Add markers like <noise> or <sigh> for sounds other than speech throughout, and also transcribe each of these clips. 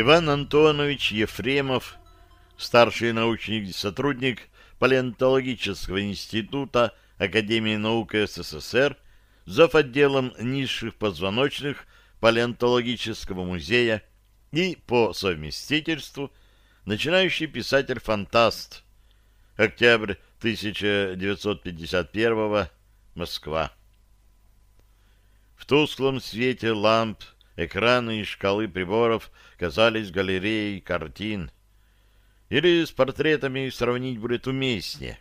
Иван Антонович Ефремов, старший научный сотрудник Палеонтологического института Академии наук СССР, зав. отделом низших позвоночных Палеонтологического музея и, по совместительству, начинающий писатель-фантаст. Октябрь 1951 Москва. В тусклом свете ламп экраны и шкалы приборов казались галереей картин. Или с портретами сравнить будет уместнее.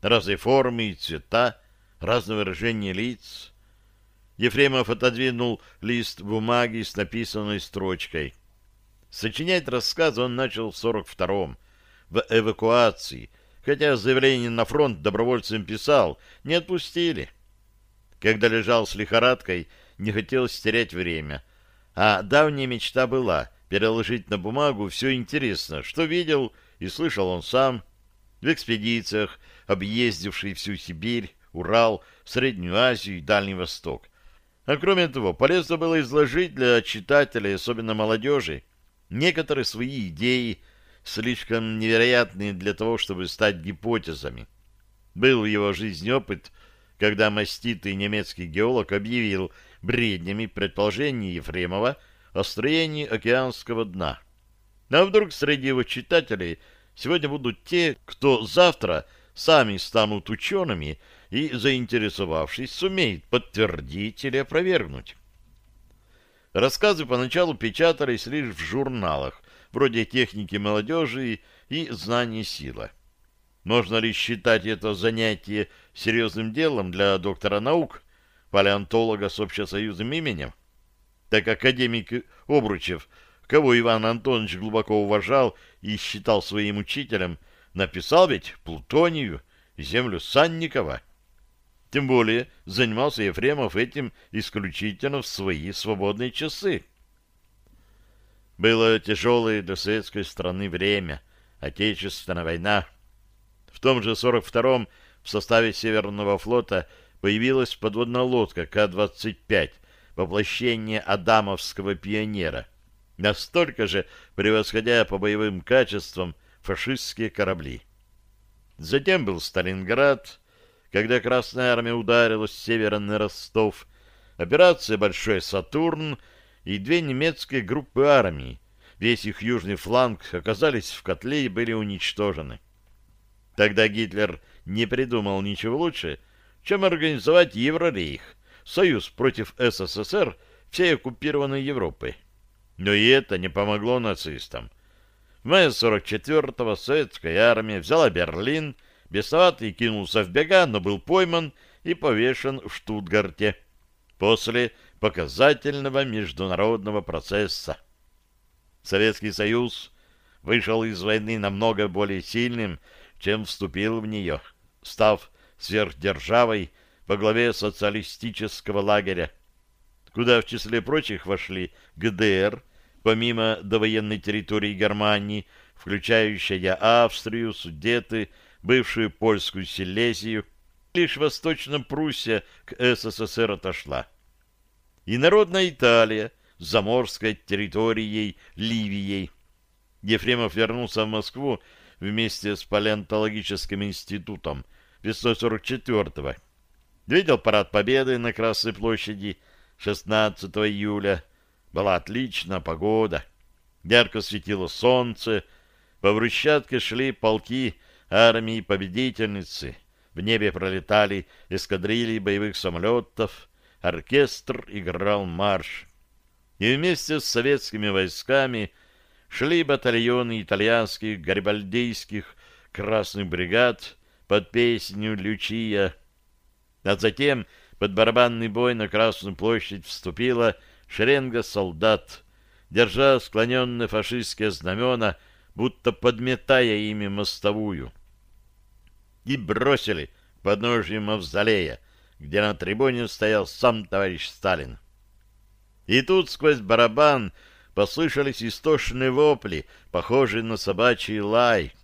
Разные формы и цвета, разное выражение лиц. Ефремов отодвинул лист бумаги с написанной строчкой. Сочинять рассказ он начал в 42-м, в эвакуации, хотя заявление на фронт добровольцам писал, не отпустили. Когда лежал с лихорадкой, не хотелось терять время. А давняя мечта была переложить на бумагу все интересное, что видел и слышал он сам в экспедициях, объездивший всю Сибирь, Урал, Среднюю Азию и Дальний Восток. А кроме того, полезно было изложить для читателей, особенно молодежи, некоторые свои идеи, слишком невероятные для того, чтобы стать гипотезами. Был его жизнь опыт, когда маститый немецкий геолог объявил бреднями предположение Ефремова о строении океанского дна. А вдруг среди его читателей сегодня будут те, кто завтра сами станут учеными и, заинтересовавшись, сумеет подтвердить или опровергнуть. Рассказы поначалу печатались лишь в журналах, вроде «Техники молодежи» и «Знание сила». Можно ли считать это занятие серьезным делом для доктора наук, палеонтолога с общесоюзным именем? Так академик Обручев, кого Иван Антонович глубоко уважал и считал своим учителем, написал ведь Плутонию, землю Санникова. Тем более занимался Ефремов этим исключительно в свои свободные часы. Было тяжелое для советской страны время, Отечественная война. В том же 42-м в составе Северного флота появилась подводная лодка К-25, воплощение Адамовского пионера, настолько же превосходя по боевым качествам фашистские корабли. Затем был Сталинград, когда Красная Армия ударила с севера на Ростов, операция «Большой Сатурн» и две немецкие группы армий, весь их южный фланг, оказались в котле и были уничтожены. Тогда Гитлер не придумал ничего лучше, чем организовать Еврорейх, союз против СССР всей оккупированной Европы. Но и это не помогло нацистам. В мае 44-го советская армия взяла Берлин Бесноватый кинулся в бега, но был пойман и повешен в Штутгарте после показательного международного процесса. Советский Союз вышел из войны намного более сильным, чем вступил в нее, став сверхдержавой по главе социалистического лагеря, куда в числе прочих вошли ГДР, помимо довоенной территории Германии, включающая Австрию, Судеты, бывшую польскую Силезию, лишь Восточная Пруссия к СССР отошла. И народная Италия с заморской территорией Ливией. Ефремов вернулся в Москву вместе с палеонтологическим институтом весной 44-го. Видел парад Победы на Красной площади 16 июля. Была отличная погода. Ярко светило солнце. По брусчатке шли полки армии победительницы. В небе пролетали эскадрильи боевых самолетов, оркестр играл марш. И вместе с советскими войсками шли батальоны итальянских гарибальдейских красных бригад под песню «Лючия». А затем под барабанный бой на Красную площадь вступила шеренга солдат, держа склоненные фашистские знамена, будто подметая ими мостовую и бросили к подножию мавзолея, где на трибуне стоял сам товарищ Сталин. И тут сквозь барабан послышались истошные вопли, похожие на собачий лай.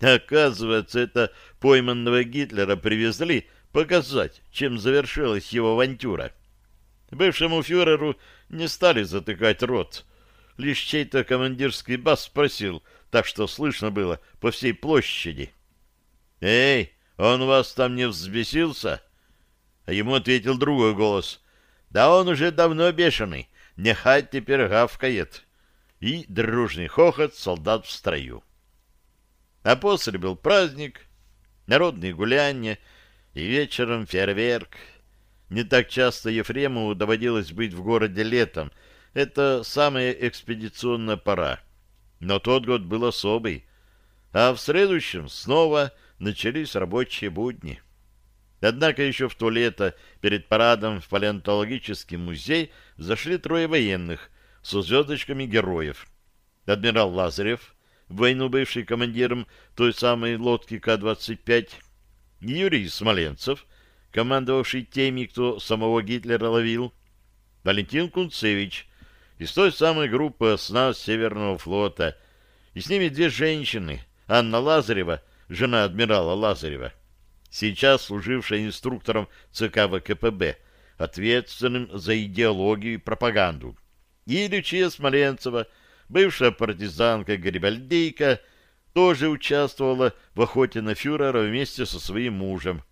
Оказывается, это пойманного Гитлера привезли показать, чем завершилась его авантюра. Бывшему фюреру не стали затыкать рот. лишь чей-то командирский бас спросил, так что слышно было по всей площади. «Эй, он вас там не взбесился?» А ему ответил другой голос. «Да он уже давно бешеный, нехай теперь гавкает». И дружный хохот солдат в строю. А после был праздник, народные гуляния и вечером фейерверк. Не так часто Ефремову доводилось быть в городе летом. Это самая экспедиционная пора. Но тот год был особый. А в следующем снова начались рабочие будни. Однако еще в то лето перед парадом в палеонтологический музей зашли трое военных со звездочками героев. Адмирал Лазарев, в войну бывший командиром той самой лодки К-25, Юрий Смоленцев, командовавший теми, кто самого Гитлера ловил, Валентин Кунцевич из той самой группы СНА Северного флота, и с ними две женщины, Анна Лазарева, жена адмирала Лазарева, сейчас служившая инструктором ЦК ВКПБ, ответственным за идеологию и пропаганду, и Лючия Смоленцева, бывшая партизанка-гарибальдейка, тоже участвовала в охоте на фюрера вместе со своим мужем.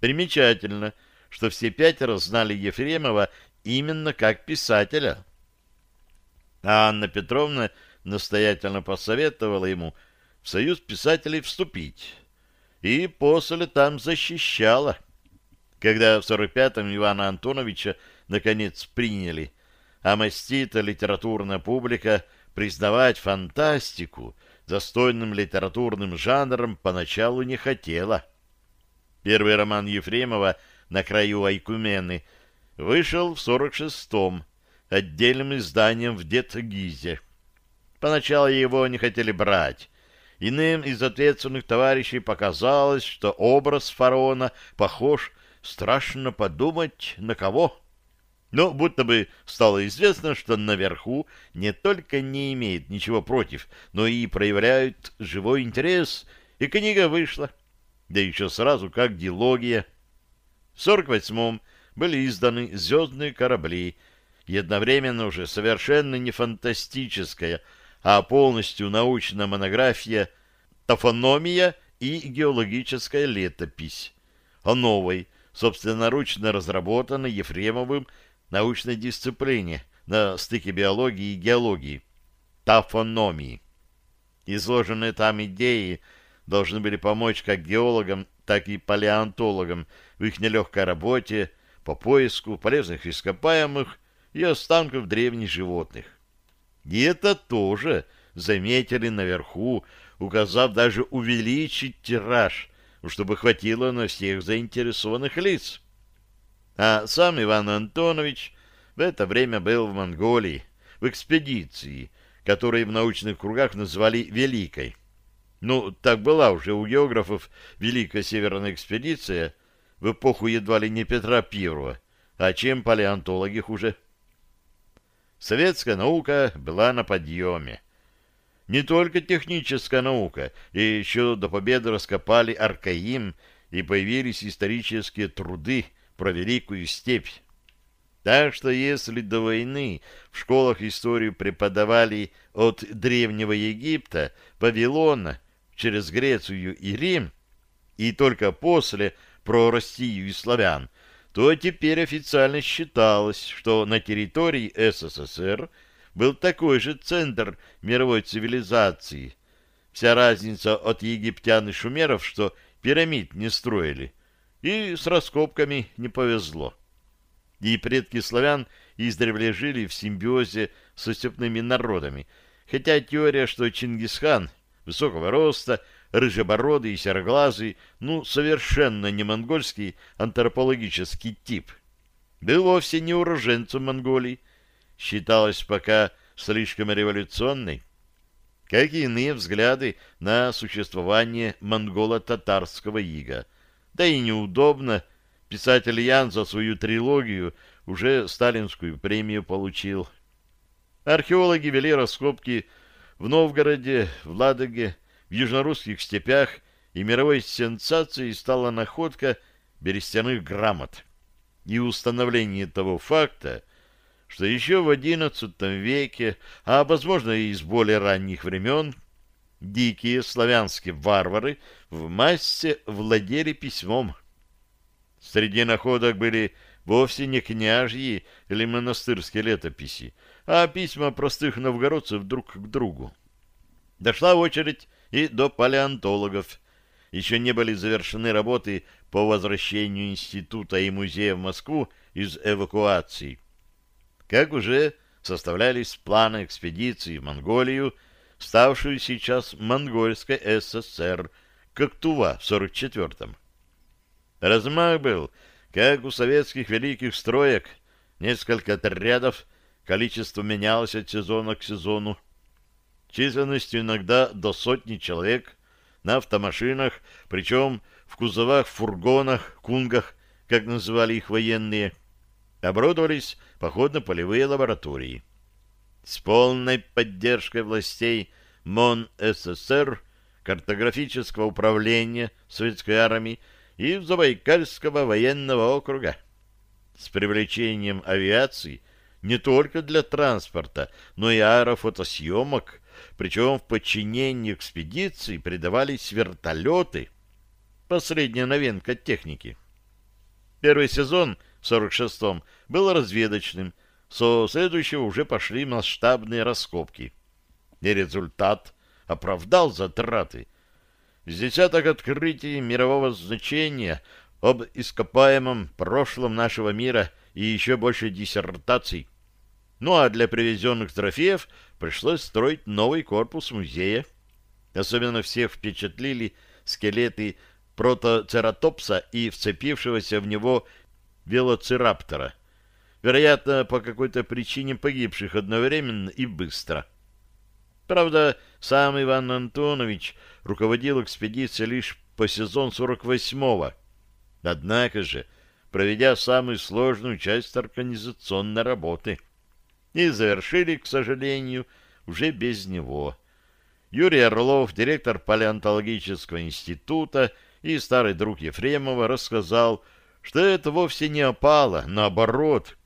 Примечательно, что все пятеро знали Ефремова именно как писателя. А Анна Петровна настоятельно посоветовала ему в союз писателей вступить. И после там защищала. Когда в 45-м Ивана Антоновича наконец приняли, а мастита литературная публика признавать фантастику достойным литературным жанром поначалу не хотела. Первый роман Ефремова «На краю Айкумены» вышел в 46-м, отдельным изданием в Детгизе. Поначалу его не хотели брать. Иным из ответственных товарищей показалось, что образ фараона похож, страшно подумать, на кого. Но будто бы стало известно, что наверху не только не имеет ничего против, но и проявляют живой интерес, и книга вышла. Да еще сразу как дилогия. В 48-м были изданы «Звездные корабли», и одновременно уже совершенно не фантастическая, а полностью научная монография «Тофономия и геологическая летопись» о новой, собственноручно разработанной Ефремовым научной дисциплине на стыке биологии и геологии – тафономии. Изложенные там идеи должны были помочь как геологам, так и палеонтологам в их нелегкой работе по поиску полезных ископаемых и останков древних животных. И это тоже заметили наверху, указав даже увеличить тираж, чтобы хватило на всех заинтересованных лиц. А сам Иван Антонович в это время был в Монголии, в экспедиции, которую в научных кругах назвали «Великой». Ну, так была уже у географов Великая Северная экспедиция в эпоху едва ли не Петра Первого, а чем палеонтологи хуже. Советская наука была на подъеме. Не только техническая наука, и еще до победы раскопали Аркаим, и появились исторические труды – про Великую Степь. Так что если до войны в школах историю преподавали от Древнего Египта, Вавилона, через Грецию и Рим, и только после про Россию и славян, то теперь официально считалось, что на территории СССР был такой же центр мировой цивилизации. Вся разница от египтян и шумеров, что пирамид не строили – и с раскопками не повезло. И предки славян издревле жили в симбиозе со степными народами, хотя теория, что Чингисхан высокого роста, рыжебородый и сероглазый, ну, совершенно не монгольский антропологический тип, был вовсе не уроженцем Монголии, считалось пока слишком революционной, как и иные взгляды на существование монголо-татарского ига – да и неудобно. Писатель Ян за свою трилогию уже сталинскую премию получил. Археологи вели раскопки в Новгороде, в Ладоге, в южнорусских степях, и мировой сенсацией стала находка берестяных грамот и установление того факта, что еще в XI веке, а, возможно, и из более ранних времен, дикие славянские варвары в массе владели письмом. Среди находок были вовсе не княжьи или монастырские летописи, а письма простых новгородцев друг к другу. Дошла очередь и до палеонтологов. Еще не были завершены работы по возвращению института и музея в Москву из эвакуации. Как уже составлялись планы экспедиции в Монголию, ставшую сейчас Монгольской ССР, как Тува в 44-м. Размах был, как у советских великих строек, несколько отрядов, количество менялось от сезона к сезону. Численностью иногда до сотни человек на автомашинах, причем в кузовах, фургонах, кунгах, как называли их военные, оборудовались походно-полевые лаборатории. С полной поддержкой властей МОН СССР, картографического управления Советской армии и Забайкальского военного округа. С привлечением авиации не только для транспорта, но и аэрофотосъемок, причем в подчинении экспедиции придавались вертолеты, последняя новинка техники. Первый сезон в 46-м был разведочным, со следующего уже пошли масштабные раскопки. И результат оправдал затраты – с десяток открытий мирового значения об ископаемом прошлом нашего мира и еще больше диссертаций. Ну а для привезенных трофеев пришлось строить новый корпус музея. Особенно всех впечатлили скелеты протоцератопса и вцепившегося в него велоцираптора, вероятно, по какой-то причине погибших одновременно и быстро. Правда, сам Иван Антонович руководил экспедицией лишь по сезон 48-го. Однако же, проведя самую сложную часть организационной работы. И завершили, к сожалению, уже без него. Юрий Орлов, директор палеонтологического института и старый друг Ефремова, рассказал, что это вовсе не опало, наоборот.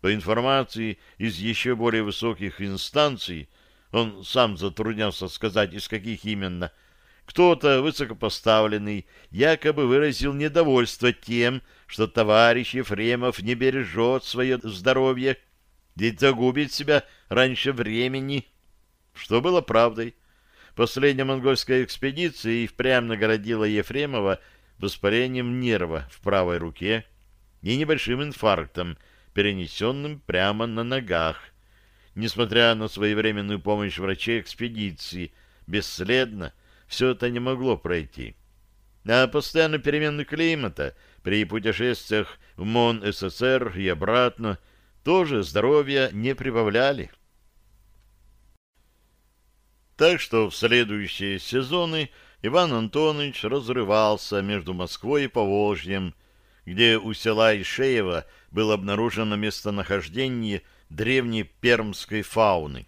По информации из еще более высоких инстанций, он сам затруднялся сказать, из каких именно, кто-то высокопоставленный якобы выразил недовольство тем, что товарищ Ефремов не бережет свое здоровье, ведь загубит себя раньше времени. Что было правдой. Последняя монгольская экспедиция и впрямь наградила Ефремова воспалением нерва в правой руке и небольшим инфарктом, перенесенным прямо на ногах. Несмотря на своевременную помощь врачей экспедиции, бесследно все это не могло пройти. А постоянно перемены климата при путешествиях в МОН СССР и обратно тоже здоровья не прибавляли. Так что в следующие сезоны Иван Антонович разрывался между Москвой и Поволжьем, где у села Ишеева было обнаружено местонахождение древней пермской фауны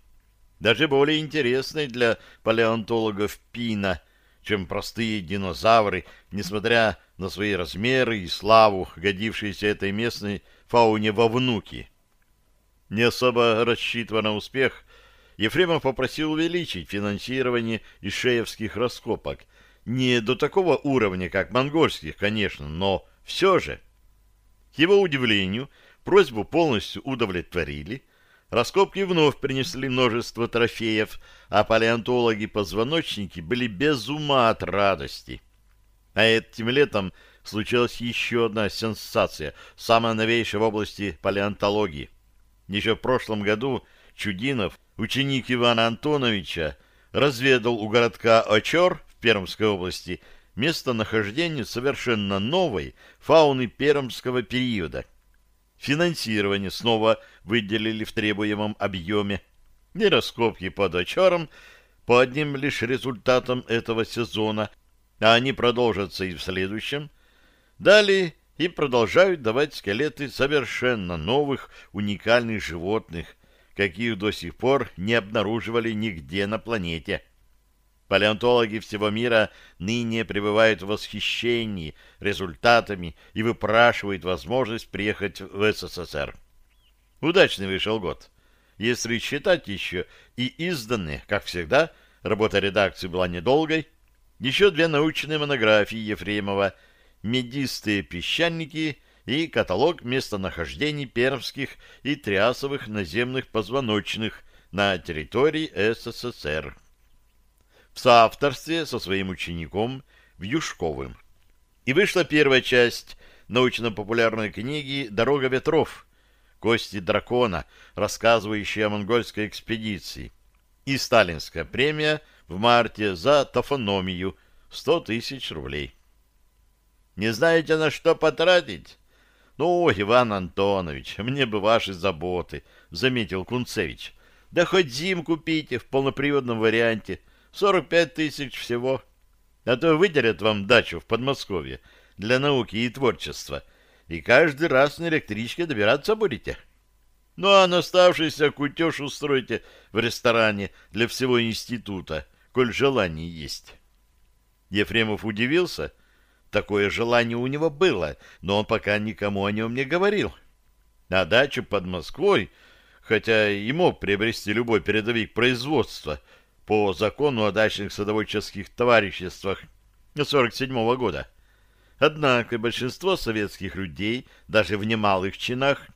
даже более интересной для палеонтологов пина, чем простые динозавры, несмотря на свои размеры и славу, годившиеся этой местной фауне во внуки. Не особо рассчитывая на успех, Ефремов попросил увеличить финансирование ишеевских раскопок. Не до такого уровня, как монгольских, конечно, но все же. К его удивлению, просьбу полностью удовлетворили – Раскопки вновь принесли множество трофеев, а палеонтологи-позвоночники были без ума от радости. А этим летом случилась еще одна сенсация, самая новейшая в области палеонтологии. Еще в прошлом году Чудинов, ученик Ивана Антоновича, разведал у городка Очор в Пермской области местонахождение совершенно новой фауны пермского периода – Финансирование снова выделили в требуемом объеме. Не раскопки под очаром по одним лишь результатам этого сезона, а они продолжатся и в следующем. Далее и продолжают давать скелеты совершенно новых уникальных животных, каких до сих пор не обнаруживали нигде на планете. Палеонтологи всего мира ныне пребывают в восхищении результатами и выпрашивают возможность приехать в СССР. Удачный вышел год. Если считать еще и изданные, как всегда, работа редакции была недолгой, еще две научные монографии Ефремова «Медистые песчаники» и каталог местонахождений пермских и триасовых наземных позвоночных на территории СССР. В соавторстве со своим учеником Вьюшковым. И вышла первая часть научно-популярной книги «Дорога ветров», «Кости дракона», рассказывающая о монгольской экспедиции, и сталинская премия в марте за тофономию 100 тысяч рублей. Не знаете, на что потратить? Ну, Иван Антонович, <laughs> мне бы ваши заботы, заметил Кунцевич. Да хоть зим купите в полноприводном варианте. 45 тысяч всего. А то выделят вам дачу в Подмосковье для науки и творчества, и каждый раз на электричке добираться будете. Ну, а на оставшийся кутеж устроите в ресторане для всего института, коль желание есть. Ефремов удивился. Такое желание у него было, но он пока никому о нем не говорил. А дачу под Москвой, хотя и мог приобрести любой передовик производства по закону о дачных садоводческих товариществах 47 -го года, Однако большинство советских людей, даже в немалых чинах,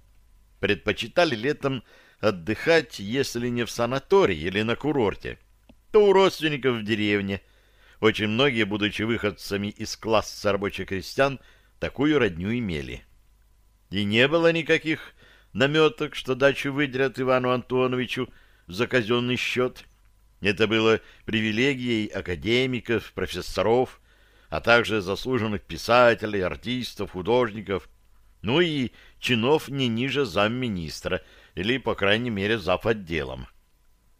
предпочитали летом отдыхать, если не в санатории или на курорте, то у родственников в деревне. Очень многие, будучи выходцами из класса рабочих крестьян, такую родню имели. И не было никаких наметок, что дачу выделят Ивану Антоновичу за казенный счет. Это было привилегией академиков, профессоров, а также заслуженных писателей, артистов, художников, ну и чинов не ниже замминистра или, по крайней мере, зав. отделом.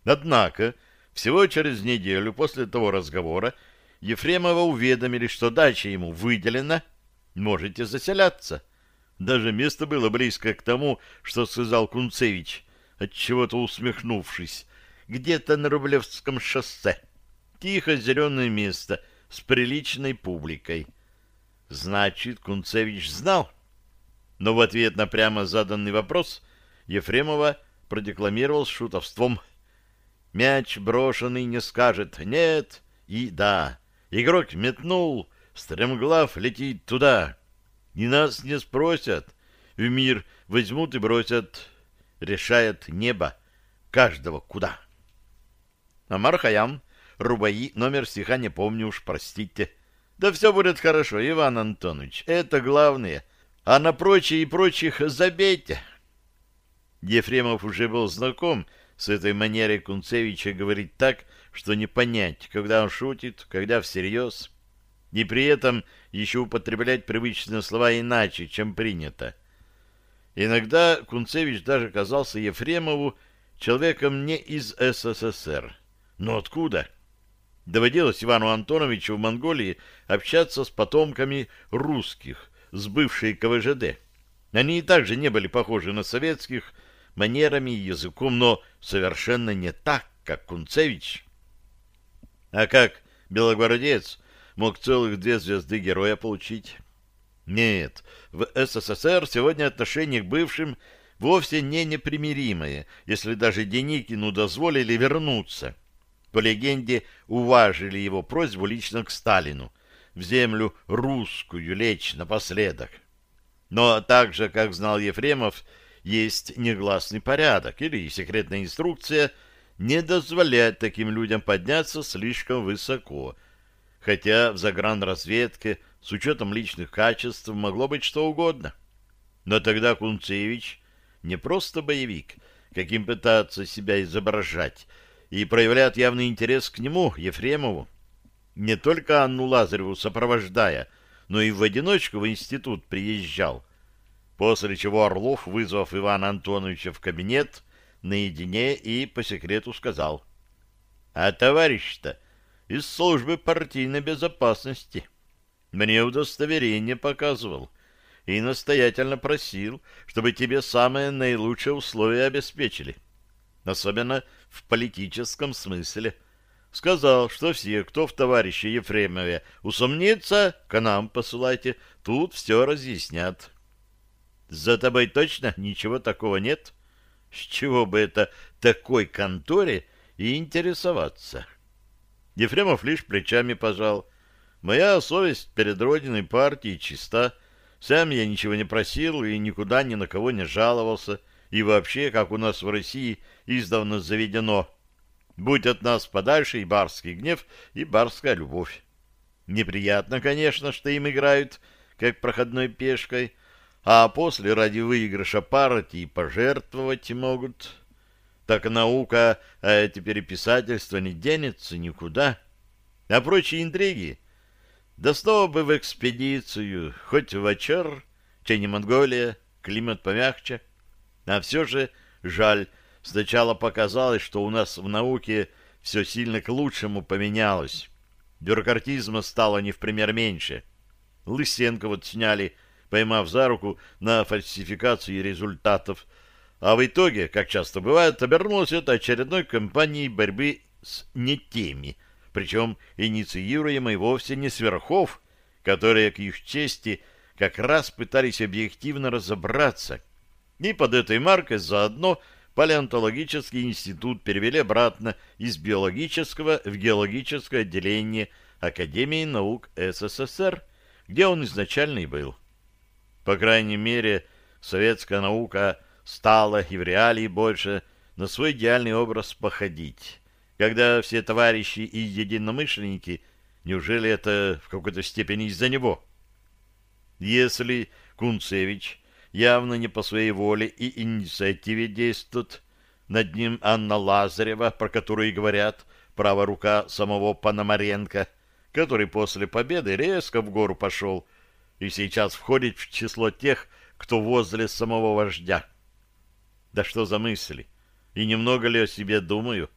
Однако, всего через неделю после того разговора Ефремова уведомили, что дача ему выделена, можете заселяться. Даже место было близко к тому, что сказал Кунцевич, отчего-то усмехнувшись, где-то на Рублевском шоссе. Тихо зеленое место — с приличной публикой. Значит, Кунцевич знал. Но в ответ на прямо заданный вопрос Ефремова продекламировал с шутовством. Мяч брошенный не скажет «нет» и «да». Игрок метнул, стремглав летит туда. И нас не спросят, в мир возьмут и бросят. Решает небо каждого куда. Амар Хаям Рубаи, номер стиха не помню уж, простите. Да все будет хорошо, Иван Антонович, это главное. А на прочие и прочих забейте. Ефремов уже был знаком с этой манерой Кунцевича говорить так, что не понять, когда он шутит, когда всерьез. И при этом еще употреблять привычные слова иначе, чем принято. Иногда Кунцевич даже казался Ефремову человеком не из СССР. Но откуда? Доводилось Ивану Антоновичу в Монголии общаться с потомками русских, с бывшей КВЖД. Они и также не были похожи на советских манерами и языком, но совершенно не так, как Кунцевич. А как белогвардеец мог целых две звезды героя получить? Нет, в СССР сегодня отношение к бывшим вовсе не непримиримое, если даже Деникину дозволили вернуться – по легенде, уважили его просьбу лично к Сталину, в землю русскую лечь напоследок. Но так же, как знал Ефремов, есть негласный порядок или секретная инструкция не дозволять таким людям подняться слишком высоко, хотя в загранразведке с учетом личных качеств могло быть что угодно. Но тогда Кунцевич не просто боевик, каким пытаться себя изображать, и проявляет явный интерес к нему, Ефремову. Не только Анну Лазареву сопровождая, но и в одиночку в институт приезжал. После чего Орлов, вызвав Ивана Антоновича в кабинет, наедине и по секрету сказал. — А товарищ-то из службы партийной безопасности мне удостоверение показывал и настоятельно просил, чтобы тебе самые наилучшие условия обеспечили. Особенно в политическом смысле. Сказал, что все, кто в товарище Ефремове усомнится, к нам посылайте, тут все разъяснят. За тобой точно ничего такого нет? С чего бы это такой конторе и интересоваться? Ефремов лишь плечами пожал. Моя совесть перед родиной партии чиста. Сам я ничего не просил и никуда ни на кого не жаловался. И вообще, как у нас в России издавна заведено, будь от нас подальше и барский гнев, и барская любовь. Неприятно, конечно, что им играют, как проходной пешкой, а после ради выигрыша партии пожертвовать могут. Так наука, а теперь и писательство не денется никуда. А прочие интриги? Да снова бы в экспедицию, хоть в Ачар, че не Монголия, климат помягче. А все же жаль, сначала показалось, что у нас в науке все сильно к лучшему поменялось. Бюрократизма стало не в пример меньше. Лысенко вот сняли, поймав за руку на фальсификации результатов. А в итоге, как часто бывает, обернулось это очередной кампанией борьбы с не теми, причем инициируемой вовсе не сверхов, которые, к их чести, как раз пытались объективно разобраться. И под этой маркой заодно палеонтологический институт перевели обратно из биологического в геологическое отделение Академии наук СССР, где он изначально и был. По крайней мере, советская наука стала и в реалии больше на свой идеальный образ походить. Когда все товарищи и единомышленники, неужели это в какой-то степени из-за него? Если Кунцевич явно не по своей воле и инициативе действует. Над ним Анна Лазарева, про которую говорят, правая рука самого Пономаренко, который после победы резко в гору пошел и сейчас входит в число тех, кто возле самого вождя. Да что за мысли? И немного ли о себе думаю?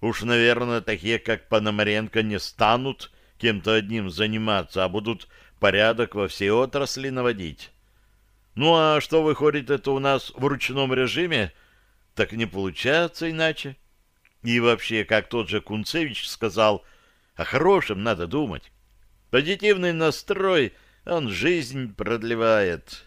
Уж, наверное, такие, как Пономаренко, не станут кем-то одним заниматься, а будут порядок во всей отрасли наводить. Ну а что выходит это у нас в ручном режиме? Так не получается иначе. И вообще, как тот же Кунцевич сказал, о хорошем надо думать. Позитивный настрой, он жизнь продлевает.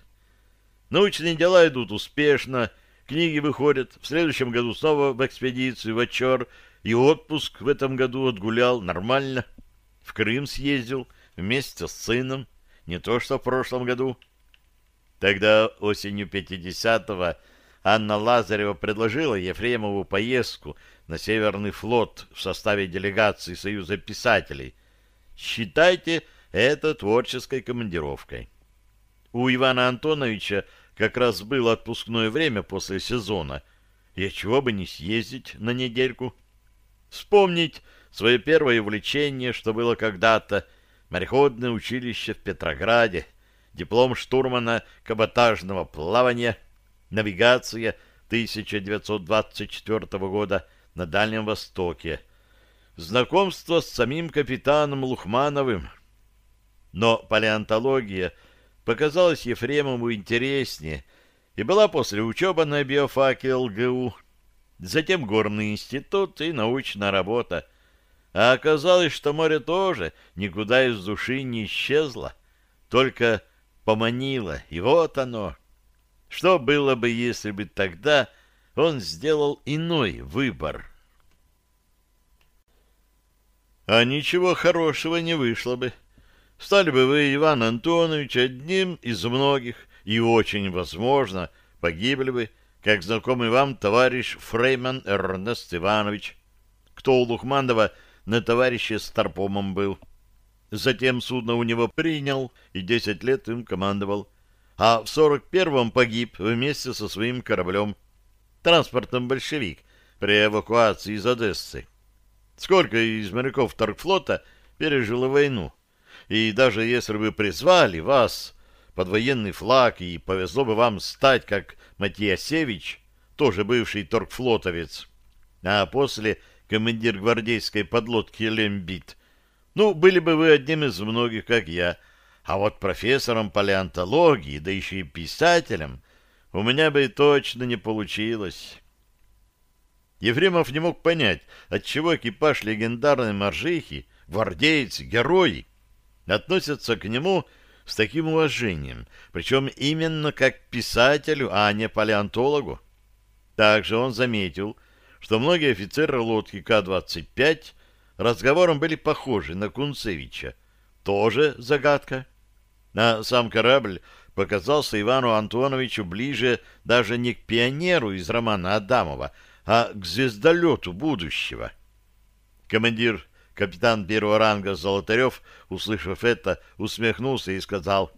Научные дела идут успешно, книги выходят. В следующем году снова в экспедицию в Очер, и отпуск в этом году отгулял нормально. В Крым съездил вместе с сыном, не то что в прошлом году. Тогда осенью 50-го Анна Лазарева предложила Ефремову поездку на Северный флот в составе делегации Союза писателей. Считайте это творческой командировкой. У Ивана Антоновича как раз было отпускное время после сезона, и чего бы не съездить на недельку. Вспомнить свое первое увлечение, что было когда-то, мореходное училище в Петрограде — диплом штурмана каботажного плавания, навигация 1924 года на Дальнем Востоке, знакомство с самим капитаном Лухмановым. Но палеонтология показалась Ефремову интереснее и была после учебы на биофаке ЛГУ, затем горный институт и научная работа. А оказалось, что море тоже никуда из души не исчезло, только поманило, и вот оно. Что было бы, если бы тогда он сделал иной выбор? А ничего хорошего не вышло бы. Стали бы вы, Иван Антонович, одним из многих, и очень возможно, погибли бы, как знакомый вам товарищ Фрейман Эрнест Иванович, кто у Лухманова на товарище с Тарпомом был. Затем судно у него принял и десять лет им командовал. А в сорок первом погиб вместе со своим кораблем. Транспортом «Большевик» при эвакуации из Одессы. Сколько из моряков Торгфлота пережило войну? И даже если бы призвали вас под военный флаг и повезло бы вам стать, как Матиасевич, тоже бывший торгфлотовец, а после командир гвардейской подлодки «Лембит», ну, были бы вы одним из многих, как я. А вот профессором палеонтологии, да еще и писателем, у меня бы точно не получилось. Ефремов не мог понять, отчего экипаж легендарной моржихи, гвардейцы, герои, относятся к нему с таким уважением, причем именно как к писателю, а не палеонтологу. Также он заметил, что многие офицеры лодки К-25 разговором были похожи на Кунцевича. Тоже загадка. А сам корабль показался Ивану Антоновичу ближе даже не к пионеру из романа Адамова, а к звездолету будущего. Командир, капитан первого ранга Золотарев, услышав это, усмехнулся и сказал,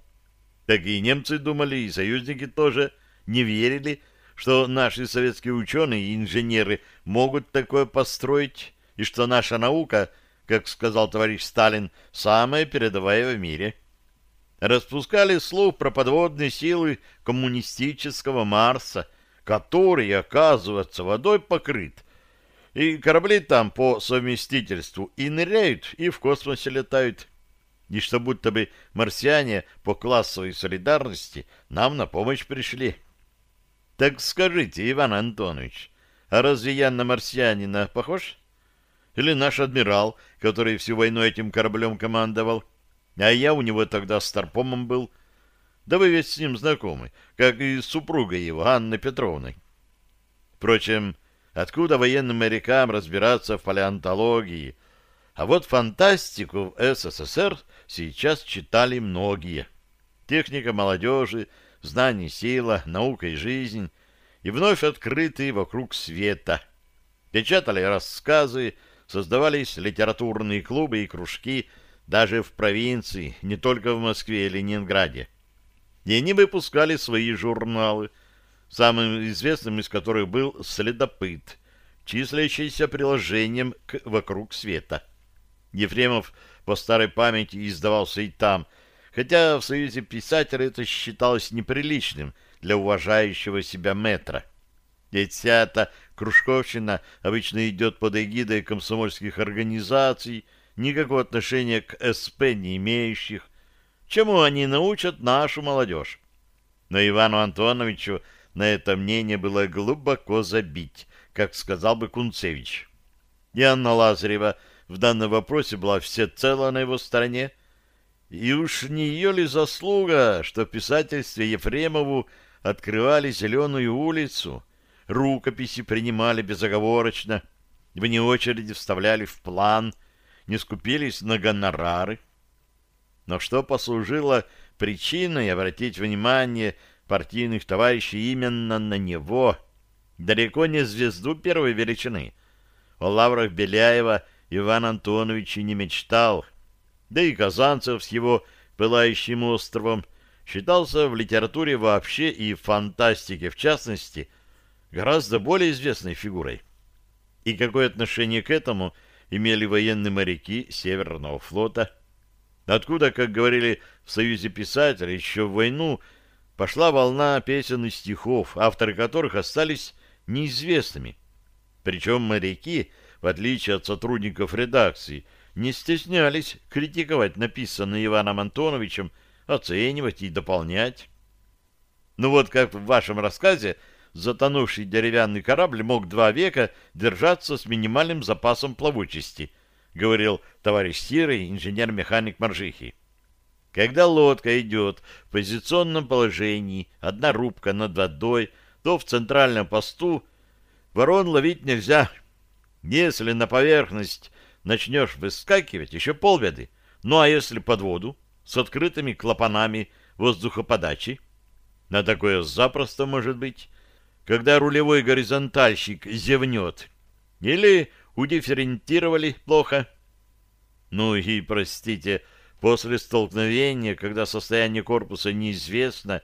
«Так и немцы думали, и союзники тоже не верили, что наши советские ученые и инженеры могут такое построить, и что наша наука, как сказал товарищ Сталин, самая передовая в мире» распускали слух про подводные силы коммунистического Марса, который, оказывается, водой покрыт. И корабли там по совместительству и ныряют, и в космосе летают. И что будто бы марсиане по классовой солидарности нам на помощь пришли. Так скажите, Иван Антонович, а разве я на марсианина похож? Или наш адмирал, который всю войну этим кораблем командовал? А я у него тогда старпомом был. Да вы ведь с ним знакомы, как и с супругой его, Анной Петровной. Впрочем, откуда военным морякам разбираться в палеонтологии? А вот фантастику в СССР сейчас читали многие. Техника молодежи, знание сила, наука и жизнь, и вновь открытые вокруг света. Печатали рассказы, создавались литературные клубы и кружки, даже в провинции, не только в Москве и Ленинграде. И они выпускали свои журналы, самым известным из которых был «Следопыт», числящийся приложением к «Вокруг света». Ефремов по старой памяти издавался и там, хотя в Союзе писателей это считалось неприличным для уважающего себя метра. Эта кружковщина обычно идет под эгидой комсомольских организаций – никакого отношения к СП не имеющих, чему они научат нашу молодежь. Но Ивану Антоновичу на это мнение было глубоко забить, как сказал бы Кунцевич. И Анна Лазарева в данном вопросе была всецело на его стороне, и уж не ее ли заслуга, что в писательстве Ефремову открывали Зеленую улицу, рукописи принимали безоговорочно, вне очереди вставляли в план — не скупились на гонорары. Но что послужило причиной обратить внимание партийных товарищей именно на него, далеко не звезду первой величины. О лаврах Беляева Иван Антонович и не мечтал, да и Казанцев с его пылающим островом считался в литературе вообще и в фантастике в частности гораздо более известной фигурой. И какое отношение к этому – имели военные моряки Северного флота. Откуда, как говорили в Союзе писателей, еще в войну пошла волна песен и стихов, авторы которых остались неизвестными. Причем моряки, в отличие от сотрудников редакции, не стеснялись критиковать написанное Иваном Антоновичем, оценивать и дополнять. Ну вот как в вашем рассказе затонувший деревянный корабль мог два века держаться с минимальным запасом плавучести, говорил товарищ Сирый, инженер-механик Маржихи. Когда лодка идет в позиционном положении, одна рубка над водой, то в центральном посту ворон ловить нельзя. Если на поверхность начнешь выскакивать, еще полбеды. Ну а если под воду, с открытыми клапанами воздухоподачи? На такое запросто может быть когда рулевой горизонтальщик зевнет. Или удифферентировали плохо. Ну и, простите, после столкновения, когда состояние корпуса неизвестно,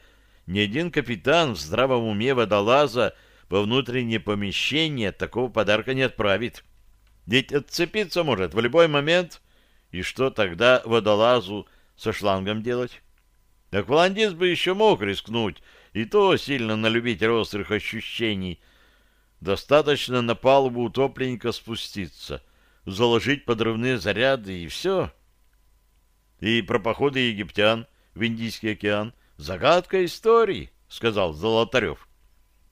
ни один капитан в здравом уме водолаза во внутреннее помещение такого подарка не отправит. Ведь отцепиться может в любой момент. И что тогда водолазу со шлангом делать? Акваландист бы еще мог рискнуть и то сильно на любителя острых ощущений. Достаточно на палубу утопленника спуститься, заложить подрывные заряды, и все. И про походы египтян в Индийский океан — загадка истории, — сказал Золотарев.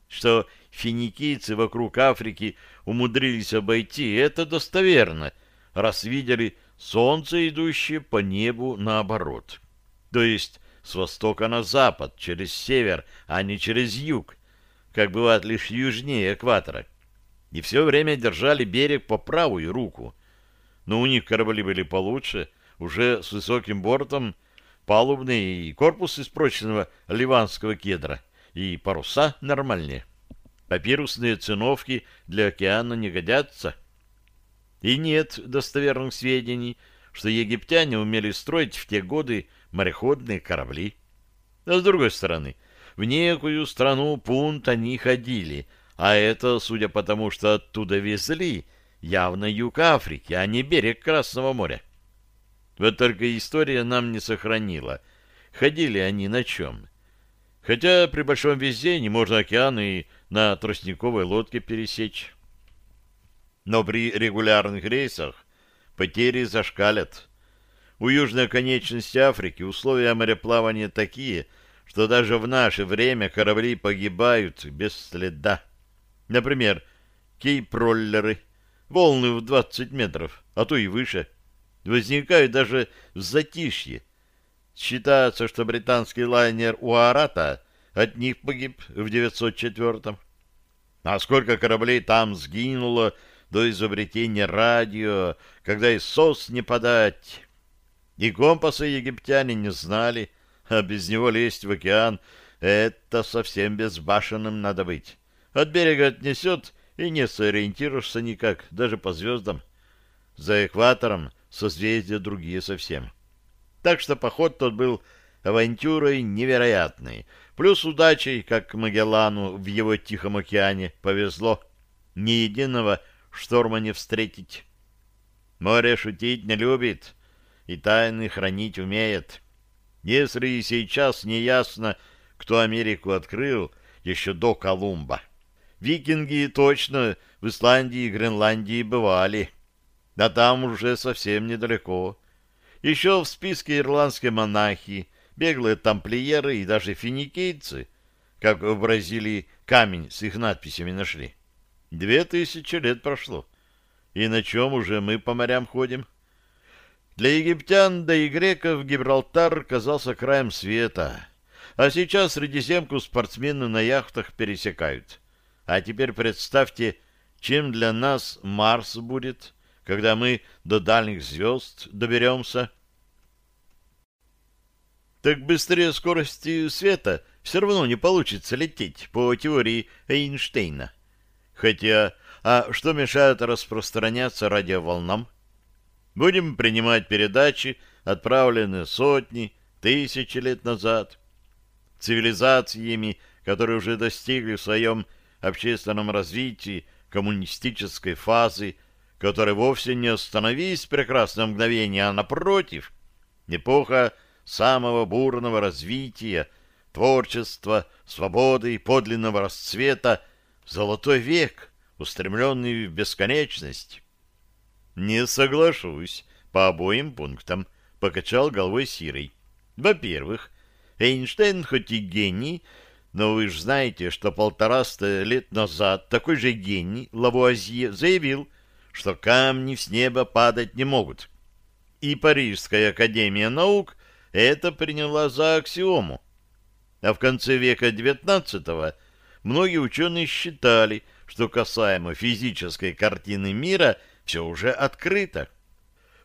Что финикийцы вокруг Африки умудрились обойти, это достоверно, раз видели солнце, идущее по небу наоборот. То есть с востока на запад, через север, а не через юг. как бывает лишь южнее экватора, и все время держали берег по правую руку. Но у них корабли были получше, уже с высоким бортом, палубные и корпус из прочного ливанского кедра, и паруса нормальнее. Папирусные циновки для океана не годятся. И нет достоверных сведений, что египтяне умели строить в те годы мореходные корабли. А с другой стороны, в некую страну пункт они ходили, а это, судя по тому, что оттуда везли, явно юг Африки, а не берег Красного моря. Вот только история нам не сохранила. Ходили они на чем? Хотя при большом везении можно океан и на тростниковой лодке пересечь. Но при регулярных рейсах потери зашкалят. У южной конечности Африки условия мореплавания такие, что даже в наше время корабли погибают без следа. Например, кейпроллеры, волны в 20 метров, а то и выше, возникают даже в затишье. Считается, что британский лайнер Уарата от них погиб в 904-м. А сколько кораблей там сгинуло до изобретения радио, когда и сос не подать. И компасы египтяне не знали, а без него лезть в океан — это совсем безбашенным надо быть. От берега отнесет, и не сориентируешься никак, даже по звездам. За экватором созвездия другие совсем. Так что поход тот был авантюрой невероятной. Плюс удачей, как Магеллану в его Тихом океане, повезло. Ни единого шторма не встретить. Море шутить не любит и тайны хранить умеет. Если и сейчас не ясно, кто Америку открыл еще до Колумба. Викинги точно в Исландии и Гренландии бывали, а там уже совсем недалеко. Еще в списке ирландской монахи, беглые тамплиеры и даже финикийцы, как в Бразилии камень с их надписями нашли. Две тысячи лет прошло. И на чем уже мы по морям ходим? Для египтян, да и греков Гибралтар казался краем света. А сейчас Средиземку спортсмены на яхтах пересекают. А теперь представьте, чем для нас Марс будет, когда мы до дальних звезд доберемся. Так быстрее скорости света все равно не получится лететь по теории Эйнштейна. Хотя, а что мешает распространяться радиоволнам? Будем принимать передачи, отправленные сотни, тысячи лет назад, цивилизациями, которые уже достигли в своем общественном развитии коммунистической фазы, которые вовсе не остановились в прекрасном мгновении, а напротив, эпоха самого бурного развития, творчества, свободы и подлинного расцвета, золотой век, устремленный в бесконечность. Не соглашусь по обоим пунктам, покачал головой Сирой. Во-первых, Эйнштейн хоть и гений, но вы же знаете, что полтораста лет назад такой же гений Лавуазье заявил, что камни с неба падать не могут. И Парижская академия наук это приняла за аксиому. А в конце века XIX многие ученые считали, что касаемо физической картины мира – все уже открыто.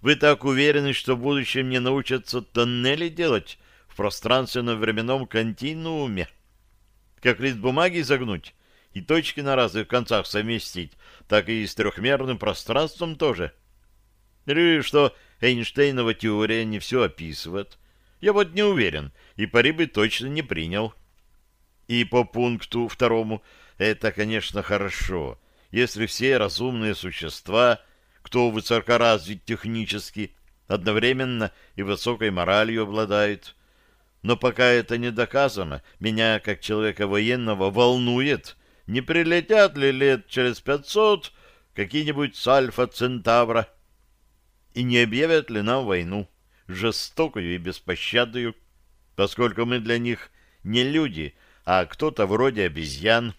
Вы так уверены, что в будущем не научатся тоннели делать в пространственно-временном континууме? Как лист бумаги загнуть и точки на разных концах совместить, так и с трехмерным пространством тоже. Или что Эйнштейнова теория не все описывает. Я вот не уверен, и пари бы точно не принял. И по пункту второму это, конечно, хорошо, если все разумные существа кто высокоразвит технически, одновременно и высокой моралью обладает. Но пока это не доказано, меня, как человека военного, волнует, не прилетят ли лет через пятьсот какие-нибудь с Альфа-Центавра, и не объявят ли нам войну, жестокую и беспощадную, поскольку мы для них не люди, а кто-то вроде обезьян,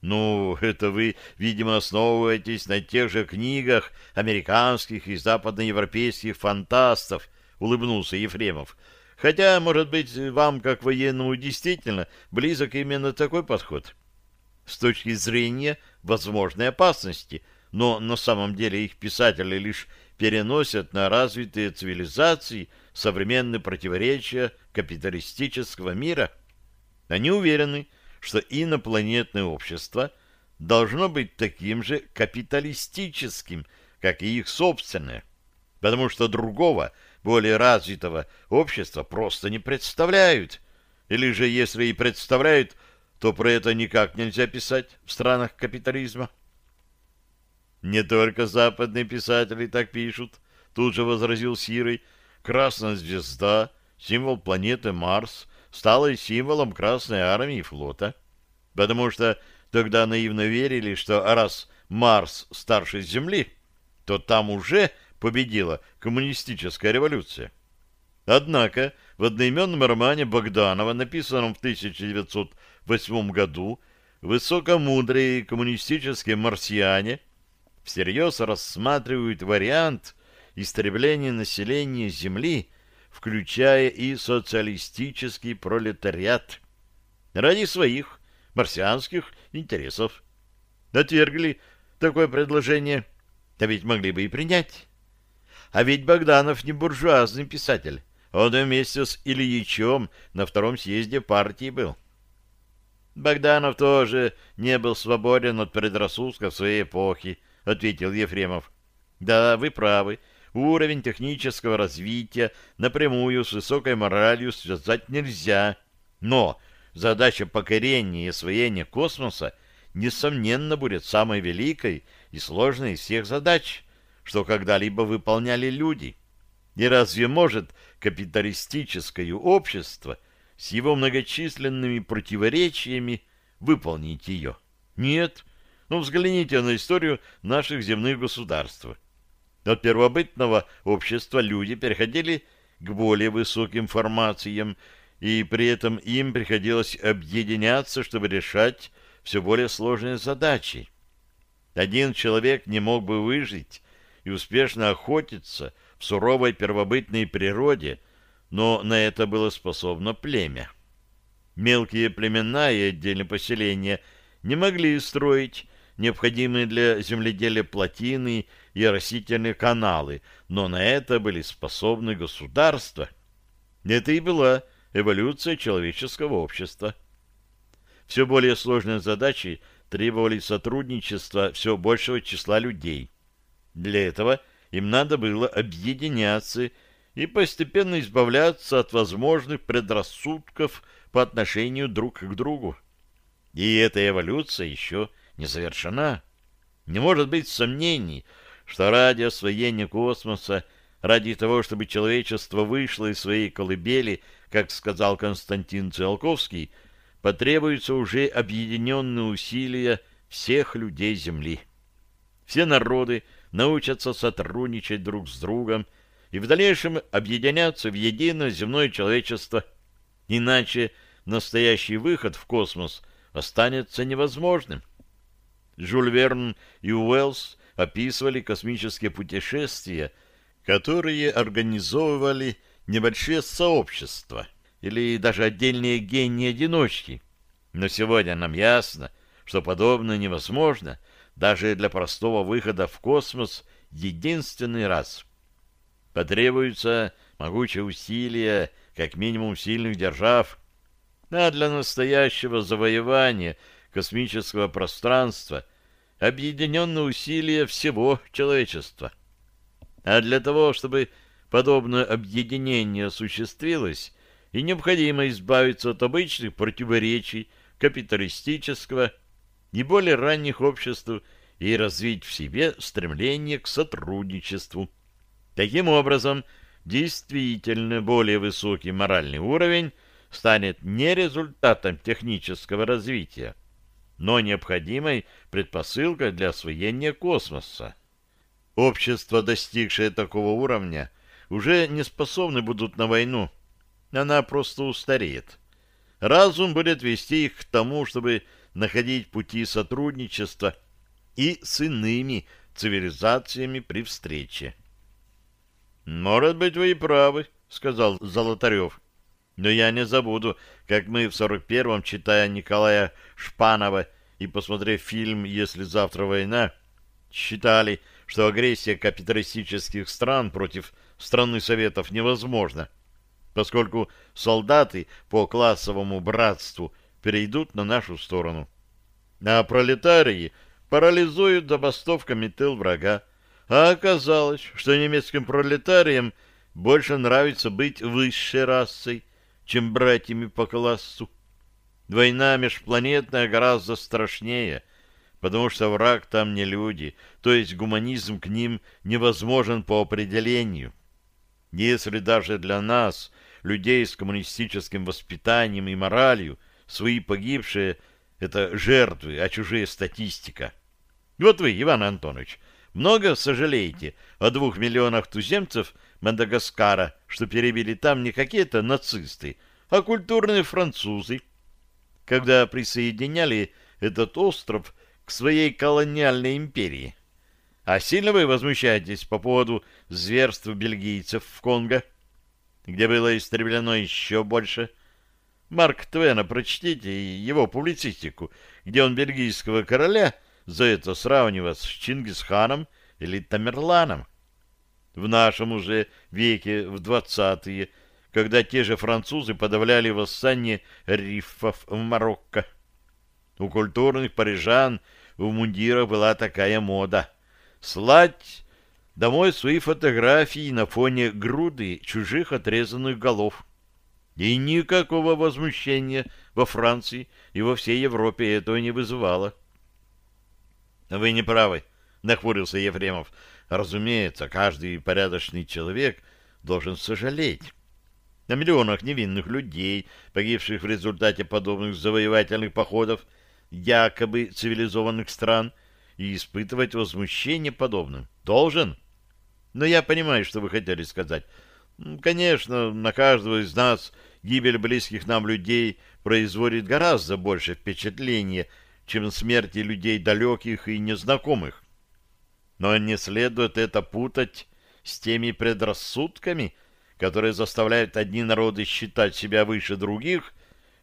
ну, это вы, видимо, основываетесь на тех же книгах американских и западноевропейских фантастов, улыбнулся Ефремов, Хотя, может быть, вам, как военному, действительно близок именно такой подход. С точки зрения возможной опасности, но на самом деле их писатели лишь переносят на развитые цивилизации современные противоречия капиталистического мира. Они уверены, что инопланетное общество должно быть таким же капиталистическим, как и их собственное, потому что другого, более развитого общества просто не представляют. Или же, если и представляют, то про это никак нельзя писать в странах капитализма. Не только западные писатели так пишут, тут же возразил Сирый. Красная звезда, символ планеты Марс, стала символом Красной армии и флота. Потому что тогда наивно верили, что раз Марс старше Земли, то там уже победила коммунистическая революция. Однако в одноименном романе Богданова, написанном в 1908 году, высокомудрые коммунистические марсиане – всерьез рассматривают вариант истребления населения Земли, включая и социалистический пролетариат, ради своих марсианских интересов. Отвергли такое предложение, а ведь могли бы и принять. А ведь Богданов не буржуазный писатель, он вместе с Ильичем на втором съезде партии был. Богданов тоже не был свободен от предрассудков своей эпохи, — ответил Ефремов. — Да, вы правы. Уровень технического развития напрямую с высокой моралью связать нельзя. Но задача покорения и освоения космоса несомненно будет самой великой и сложной из всех задач, что когда-либо выполняли люди. И разве может капиталистическое общество с его многочисленными противоречиями выполнить ее? Нет. Ну, взгляните на историю наших земных государств. От первобытного общества люди переходили к более высоким формациям, и при этом им приходилось объединяться, чтобы решать все более сложные задачи. Один человек не мог бы выжить и успешно охотиться в суровой первобытной природе, но на это было способно племя. Мелкие племена и отдельные поселения не могли строить необходимые для земледелия плотины и растительные каналы, но на это были способны государства. Это и была эволюция человеческого общества. Все более сложные задачи требовали сотрудничества все большего числа людей. Для этого им надо было объединяться и постепенно избавляться от возможных предрассудков по отношению друг к другу. И эта эволюция еще не завершена. Не может быть сомнений, что ради освоения космоса, ради того, чтобы человечество вышло из своей колыбели, как сказал Константин Циолковский, потребуются уже объединенные усилия всех людей Земли. Все народы научатся сотрудничать друг с другом и в дальнейшем объединяться в единое земное человечество. Иначе настоящий выход в космос останется невозможным. Жюль Верн и Уэллс описывали космические путешествия, которые организовывали небольшие сообщества или даже отдельные гении-одиночки. Но сегодня нам ясно, что подобное невозможно даже для простого выхода в космос единственный раз. Потребуются могучие усилия, как минимум сильных держав, а для настоящего завоевания – космического пространства объединенные усилия всего человечества. А для того, чтобы подобное объединение осуществилось, и необходимо избавиться от обычных противоречий капиталистического и более ранних обществ и развить в себе стремление к сотрудничеству. Таким образом, действительно более высокий моральный уровень станет не результатом технического развития, но необходимой предпосылкой для освоения космоса. Общества, достигшие такого уровня, уже не способны будут на войну. Она просто устареет. Разум будет вести их к тому, чтобы находить пути сотрудничества и с иными цивилизациями при встрече. «Может быть, вы и правы», — сказал Золотарев. Но я не забуду, как мы в 41-м, читая Николая Шпанова и посмотрев фильм «Если завтра война», считали, что агрессия капиталистических стран против страны Советов невозможна, поскольку солдаты по классовому братству перейдут на нашу сторону. А пролетарии парализуют забастовками тыл врага. А оказалось, что немецким пролетариям больше нравится быть высшей расой, чем братьями по классу. Война межпланетная гораздо страшнее, потому что враг там не люди, то есть гуманизм к ним невозможен по определению. Если даже для нас, людей с коммунистическим воспитанием и моралью, свои погибшие — это жертвы, а чужие — статистика. Вот вы, Иван Антонович, много сожалеете о двух миллионах туземцев Мадагаскара, что перебили там не какие-то нацисты, а культурные французы, когда присоединяли этот остров к своей колониальной империи. А сильно вы возмущаетесь по поводу зверств бельгийцев в Конго, где было истреблено еще больше? Марк Твена прочтите его публицистику, где он бельгийского короля за это сравнивает с Чингисханом или Тамерланом. В нашем уже веке, в двадцатые, когда те же французы подавляли восстание рифов в Марокко. У культурных парижан в мундирах была такая мода — слать домой свои фотографии на фоне груды чужих отрезанных голов. И никакого возмущения во Франции и во всей Европе этого не вызывало. — Вы не правы, — нахмурился Ефремов. — Разумеется, каждый порядочный человек должен сожалеть о миллионах невинных людей, погибших в результате подобных завоевательных походов якобы цивилизованных стран, и испытывать возмущение подобным. Должен. Но я понимаю, что вы хотели сказать. Конечно, на каждого из нас гибель близких нам людей производит гораздо больше впечатления, чем смерти людей далеких и незнакомых. Но не следует это путать с теми предрассудками, которые заставляют одни народы считать себя выше других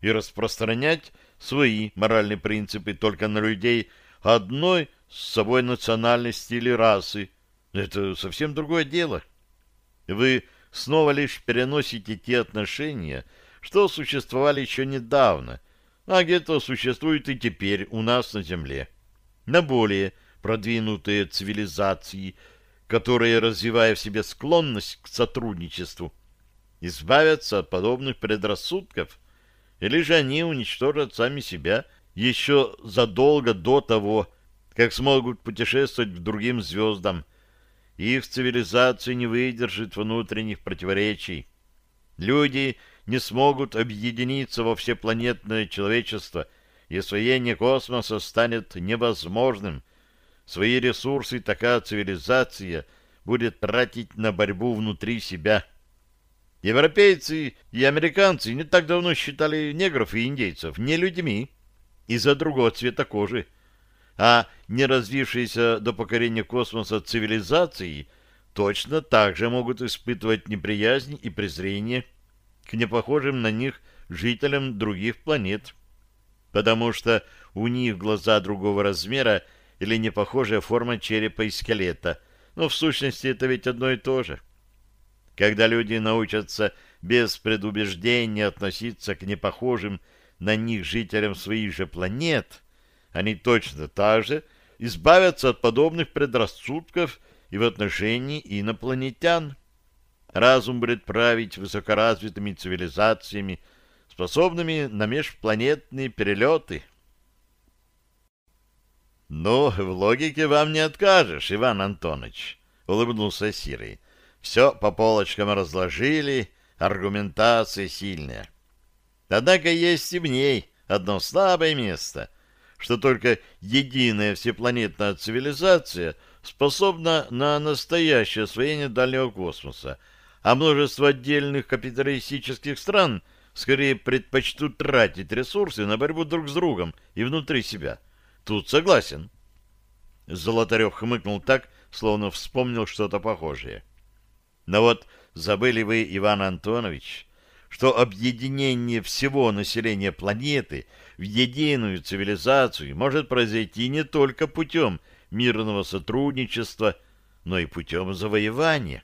и распространять свои моральные принципы только на людей одной с собой национальности или расы. Это совсем другое дело. Вы снова лишь переносите те отношения, что существовали еще недавно, а где-то существуют и теперь у нас на Земле, на более продвинутые цивилизации – которые, развивая в себе склонность к сотрудничеству, избавятся от подобных предрассудков, или же они уничтожат сами себя еще задолго до того, как смогут путешествовать к другим звездам. Их цивилизация не выдержит внутренних противоречий. Люди не смогут объединиться во всепланетное человечество, и освоение космоса станет невозможным – Свои ресурсы такая цивилизация будет тратить на борьбу внутри себя. Европейцы и американцы не так давно считали негров и индейцев не людьми из-за другого цвета кожи, а не развившиеся до покорения космоса цивилизации точно так же могут испытывать неприязнь и презрение к непохожим на них жителям других планет, потому что у них глаза другого размера или непохожая форма черепа и скелета. Но в сущности это ведь одно и то же. Когда люди научатся без предубеждения относиться к непохожим на них жителям своих же планет, они точно так же избавятся от подобных предрассудков и в отношении инопланетян. Разум будет править высокоразвитыми цивилизациями, способными на межпланетные перелеты. — Ну, в логике вам не откажешь, Иван Антонович, — улыбнулся Сирый. — Все по полочкам разложили, аргументация сильная. Однако есть и в ней одно слабое место, что только единая всепланетная цивилизация способна на настоящее освоение дальнего космоса, а множество отдельных капиталистических стран скорее предпочтут тратить ресурсы на борьбу друг с другом и внутри себя — Тут согласен. Золотарев хмыкнул так, словно вспомнил что-то похожее. Но вот забыли вы, Иван Антонович, что объединение всего населения планеты в единую цивилизацию может произойти не только путем мирного сотрудничества, но и путем завоевания.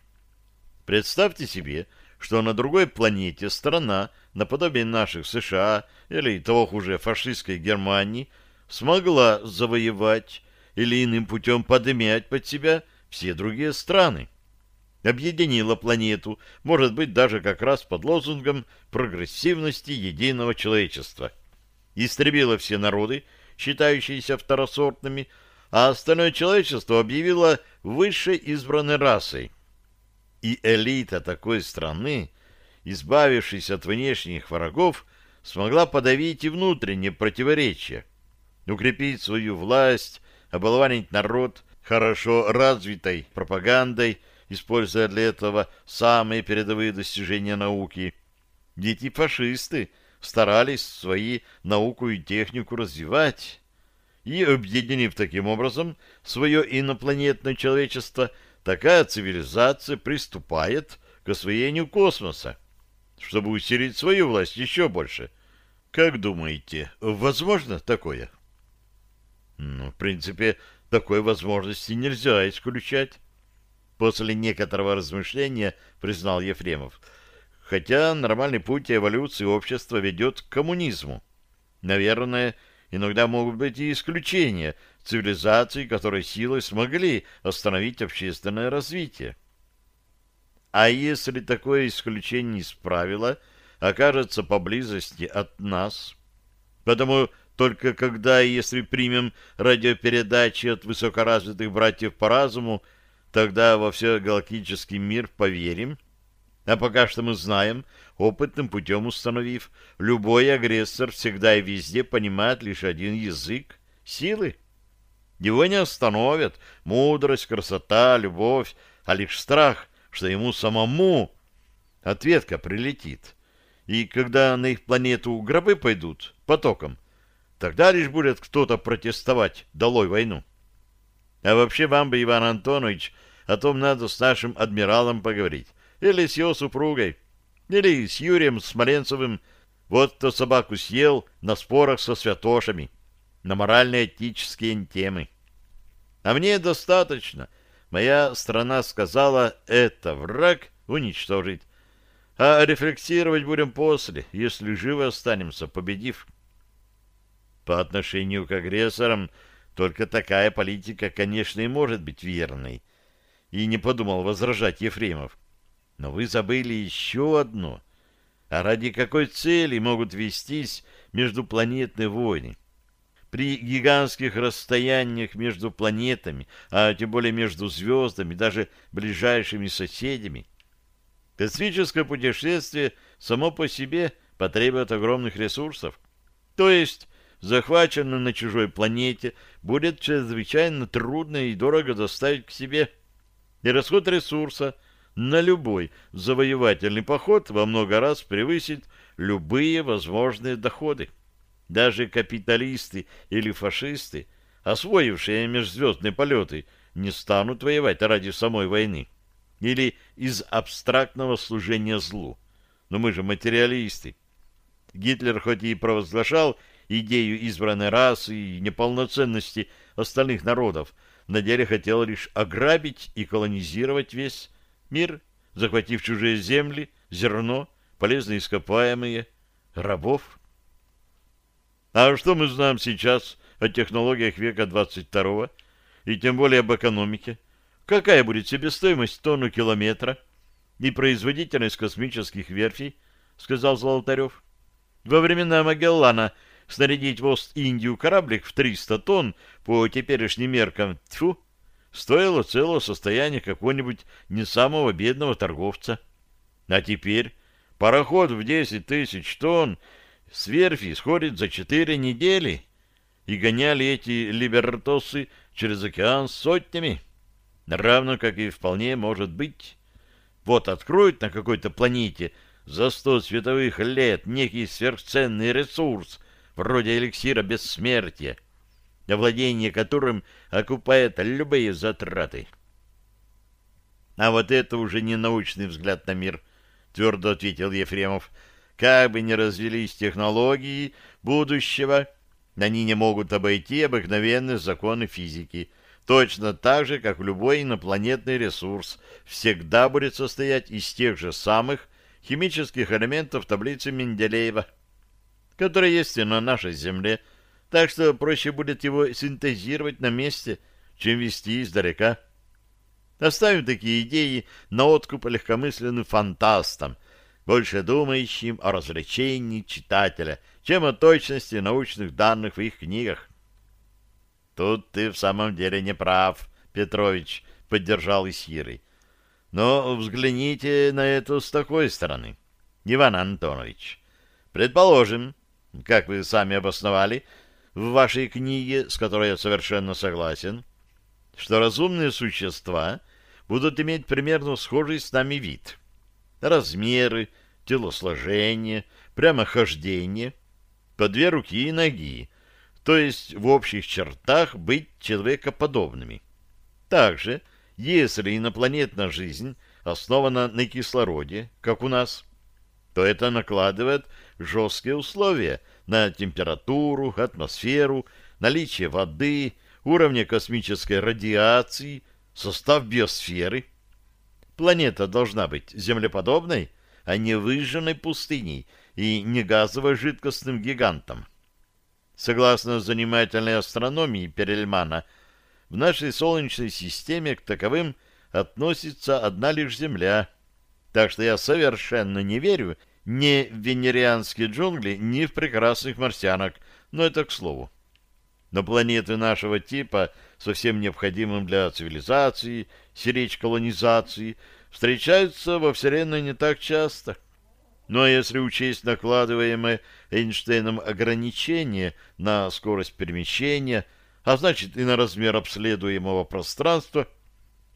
Представьте себе, что на другой планете страна, наподобие наших США или того хуже фашистской Германии, смогла завоевать или иным путем подмять под себя все другие страны. Объединила планету, может быть, даже как раз под лозунгом прогрессивности единого человечества. Истребила все народы, считающиеся второсортными, а остальное человечество объявило высшей избранной расой. И элита такой страны, избавившись от внешних врагов, смогла подавить и внутренние противоречия, укрепить свою власть, оболванить народ хорошо развитой пропагандой, используя для этого самые передовые достижения науки. Дети фашисты старались свои науку и технику развивать, и, объединив таким образом свое инопланетное человечество, такая цивилизация приступает к освоению космоса, чтобы усилить свою власть еще больше. Как думаете, возможно такое? Ну, в принципе, такой возможности нельзя исключать. После некоторого размышления признал Ефремов. Хотя нормальный путь эволюции общества ведет к коммунизму. Наверное, иногда могут быть и исключения цивилизаций, которые силой смогли остановить общественное развитие. А если такое исключение из правила окажется поблизости от нас? Потому только когда и если примем радиопередачи от высокоразвитых братьев по разуму, тогда во все галактический мир поверим. А пока что мы знаем, опытным путем установив, любой агрессор всегда и везде понимает лишь один язык — силы. Его не остановят мудрость, красота, любовь, а лишь страх, что ему самому ответка прилетит. И когда на их планету гробы пойдут потоком — Тогда лишь будет кто-то протестовать, долой войну. А вообще вам бы, Иван Антонович, о том надо с нашим адмиралом поговорить. Или с его супругой. Или с Юрием Смоленцевым. Вот кто собаку съел на спорах со святошами. На морально-этические темы. А мне достаточно. Моя страна сказала, это враг уничтожить. А рефлексировать будем после, если живы останемся, победив. По отношению к агрессорам только такая политика, конечно, и может быть верной. И не подумал возражать Ефремов. Но вы забыли еще одно. А ради какой цели могут вестись междупланетные войны? При гигантских расстояниях между планетами, а тем более между звездами, даже ближайшими соседями, космическое путешествие само по себе потребует огромных ресурсов. То есть захваченную на чужой планете, будет чрезвычайно трудно и дорого доставить к себе. И расход ресурса на любой завоевательный поход во много раз превысит любые возможные доходы. Даже капиталисты или фашисты, освоившие межзвездные полеты, не станут воевать ради самой войны или из абстрактного служения злу. Но мы же материалисты. Гитлер хоть и провозглашал идею избранной расы и неполноценности остальных народов, на деле хотел лишь ограбить и колонизировать весь мир, захватив чужие земли, зерно, полезные ископаемые, рабов. А что мы знаем сейчас о технологиях века 22 и тем более об экономике? Какая будет себестоимость тонну километра и производительность космических верфей, сказал Золотарев. Во времена Магеллана снарядить в Ост-Индию кораблик в 300 тонн по теперешним меркам, тьфу, стоило целого состояния какого-нибудь не самого бедного торговца. А теперь пароход в 10 тысяч тонн с верфи сходит за 4 недели, и гоняли эти либертосы через океан сотнями, равно как и вполне может быть. Вот откроют на какой-то планете за сто световых лет некий сверхценный ресурс — вроде эликсира бессмертия, овладение которым окупает любые затраты. А вот это уже не научный взгляд на мир, твердо ответил Ефремов. как бы ни развились технологии будущего, они не могут обойти обыкновенные законы физики, точно так же, как любой инопланетный ресурс всегда будет состоять из тех же самых химических элементов таблицы Менделеева, которые есть и на нашей Земле, так что проще будет его синтезировать на месте, чем вести издалека. Оставим такие идеи на откуп легкомысленным фантастам, больше думающим о развлечении читателя, чем о точности научных данных в их книгах. Тут ты в самом деле не прав, Петрович, — поддержал Исирый. Но взгляните на это с такой стороны. Иван Антонович, предположим, как вы сами обосновали в вашей книге, с которой я совершенно согласен, что разумные существа будут иметь примерно схожий с нами вид. Размеры, телосложение, прямохождение, по две руки и ноги, то есть в общих чертах быть человекоподобными. Также если инопланетная жизнь основана на кислороде, как у нас, то это накладывает жесткие условия на температуру, атмосферу, наличие воды, уровня космической радиации, состав биосферы. Планета должна быть землеподобной, а не выжженной пустыней и не газово-жидкостным гигантом. Согласно занимательной астрономии Перельмана – в нашей Солнечной системе к таковым относится одна лишь Земля. Так что я совершенно не верю ни в венерианские джунгли, ни в прекрасных марсианок, но это к слову. Но планеты нашего типа, совсем необходимым для цивилизации, сиречь колонизации, встречаются во Вселенной не так часто. А если учесть накладываемое Эйнштейном ограничение на скорость перемещения – а значит и на размер обследуемого пространства,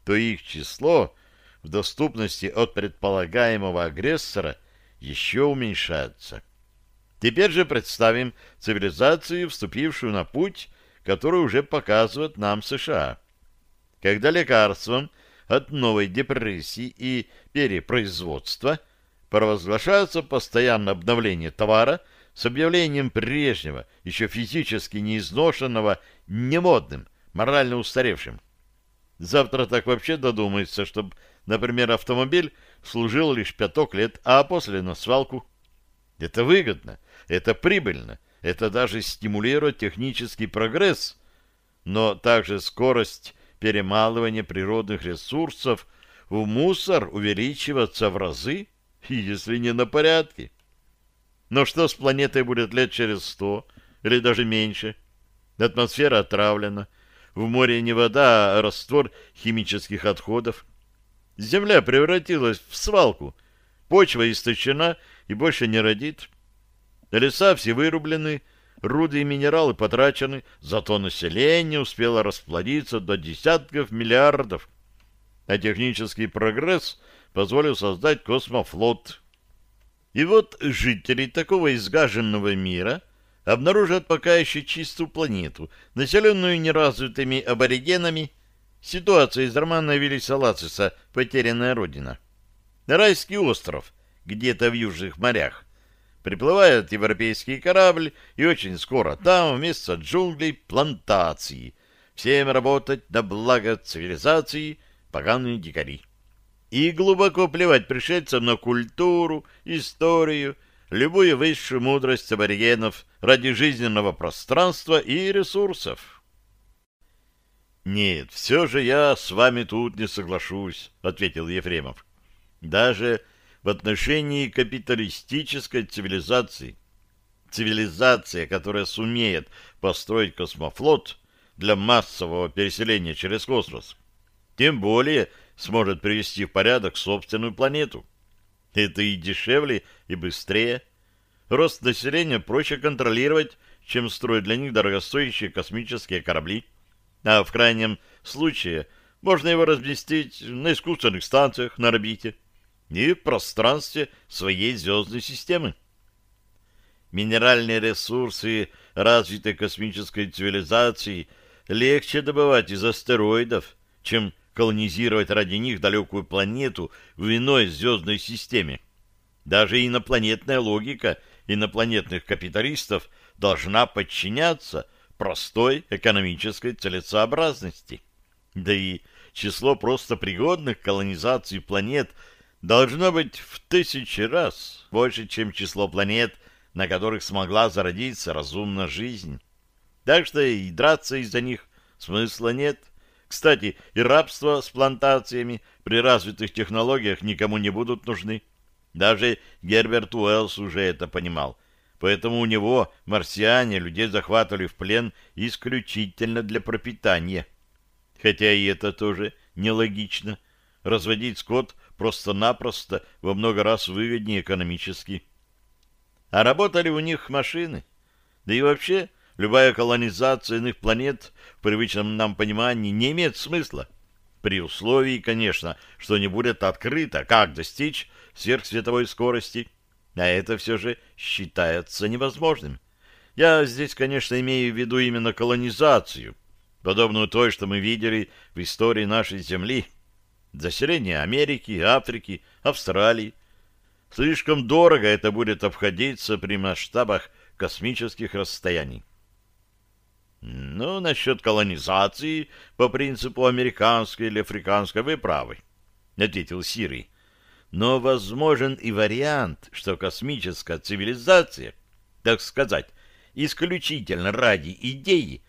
то их число в доступности от предполагаемого агрессора еще уменьшается. Теперь же представим цивилизацию, вступившую на путь, который уже показывает нам США. Когда лекарством от новой депрессии и перепроизводства провозглашается постоянное обновление товара – с объявлением прежнего, еще физически неизношенного, немодным, морально устаревшим. Завтра так вообще додумается, чтобы, например, автомобиль служил лишь пяток лет, а после на свалку. Это выгодно, это прибыльно, это даже стимулирует технический прогресс, но также скорость перемалывания природных ресурсов в мусор увеличиваться в разы, если не на порядке. Но что с планетой будет лет через сто или даже меньше? Атмосфера отравлена, в море не вода, а раствор химических отходов. Земля превратилась в свалку, почва истощена и больше не родит. Леса все вырублены, руды и минералы потрачены, зато население успело расплодиться до десятков миллиардов. А технический прогресс позволил создать космофлот – и вот жители такого изгаженного мира обнаружат пока еще чистую планету, населенную неразвитыми аборигенами. Ситуация из романа Виллиса Лациса «Потерянная родина». Райский остров, где-то в южных морях. Приплывает европейский корабль, и очень скоро там вместо джунглей плантации. Всем работать на благо цивилизации поганые дикари и глубоко плевать пришельцам на культуру, историю, любую высшую мудрость аборигенов ради жизненного пространства и ресурсов. «Нет, все же я с вами тут не соглашусь», — ответил Ефремов. «Даже в отношении капиталистической цивилизации. Цивилизация, которая сумеет построить космофлот для массового переселения через космос, тем более — сможет привести в порядок собственную планету. Это и дешевле, и быстрее. Рост населения проще контролировать, чем строить для них дорогостоящие космические корабли. А в крайнем случае можно его разместить на искусственных станциях на орбите и в пространстве своей звездной системы. Минеральные ресурсы развитой космической цивилизации легче добывать из астероидов, чем колонизировать ради них далекую планету в иной звездной системе. Даже инопланетная логика инопланетных капиталистов должна подчиняться простой экономической целесообразности. Да и число просто пригодных колонизаций планет должно быть в тысячи раз больше, чем число планет, на которых смогла зародиться разумная жизнь. Так что и драться из-за них смысла нет. Кстати, и рабство с плантациями при развитых технологиях никому не будут нужны. Даже Герберт Уэллс уже это понимал. Поэтому у него, марсиане, людей захватывали в плен исключительно для пропитания. Хотя и это тоже нелогично. Разводить скот просто-напросто во много раз выгоднее экономически. А работали у них машины. Да и вообще, любая колонизация иных планет в привычном нам понимании не имеет смысла. При условии, конечно, что не будет открыто, как достичь сверхсветовой скорости, а это все же считается невозможным. Я здесь, конечно, имею в виду именно колонизацию, подобную той, что мы видели в истории нашей Земли. Заселение Америки, Африки, Австралии. Слишком дорого это будет обходиться при масштабах космических расстояний. Ну, насчет колонизации по принципу американской или африканской вы правы, — ответил Сирий. Но возможен и вариант, что космическая цивилизация, так сказать, исключительно ради идеи,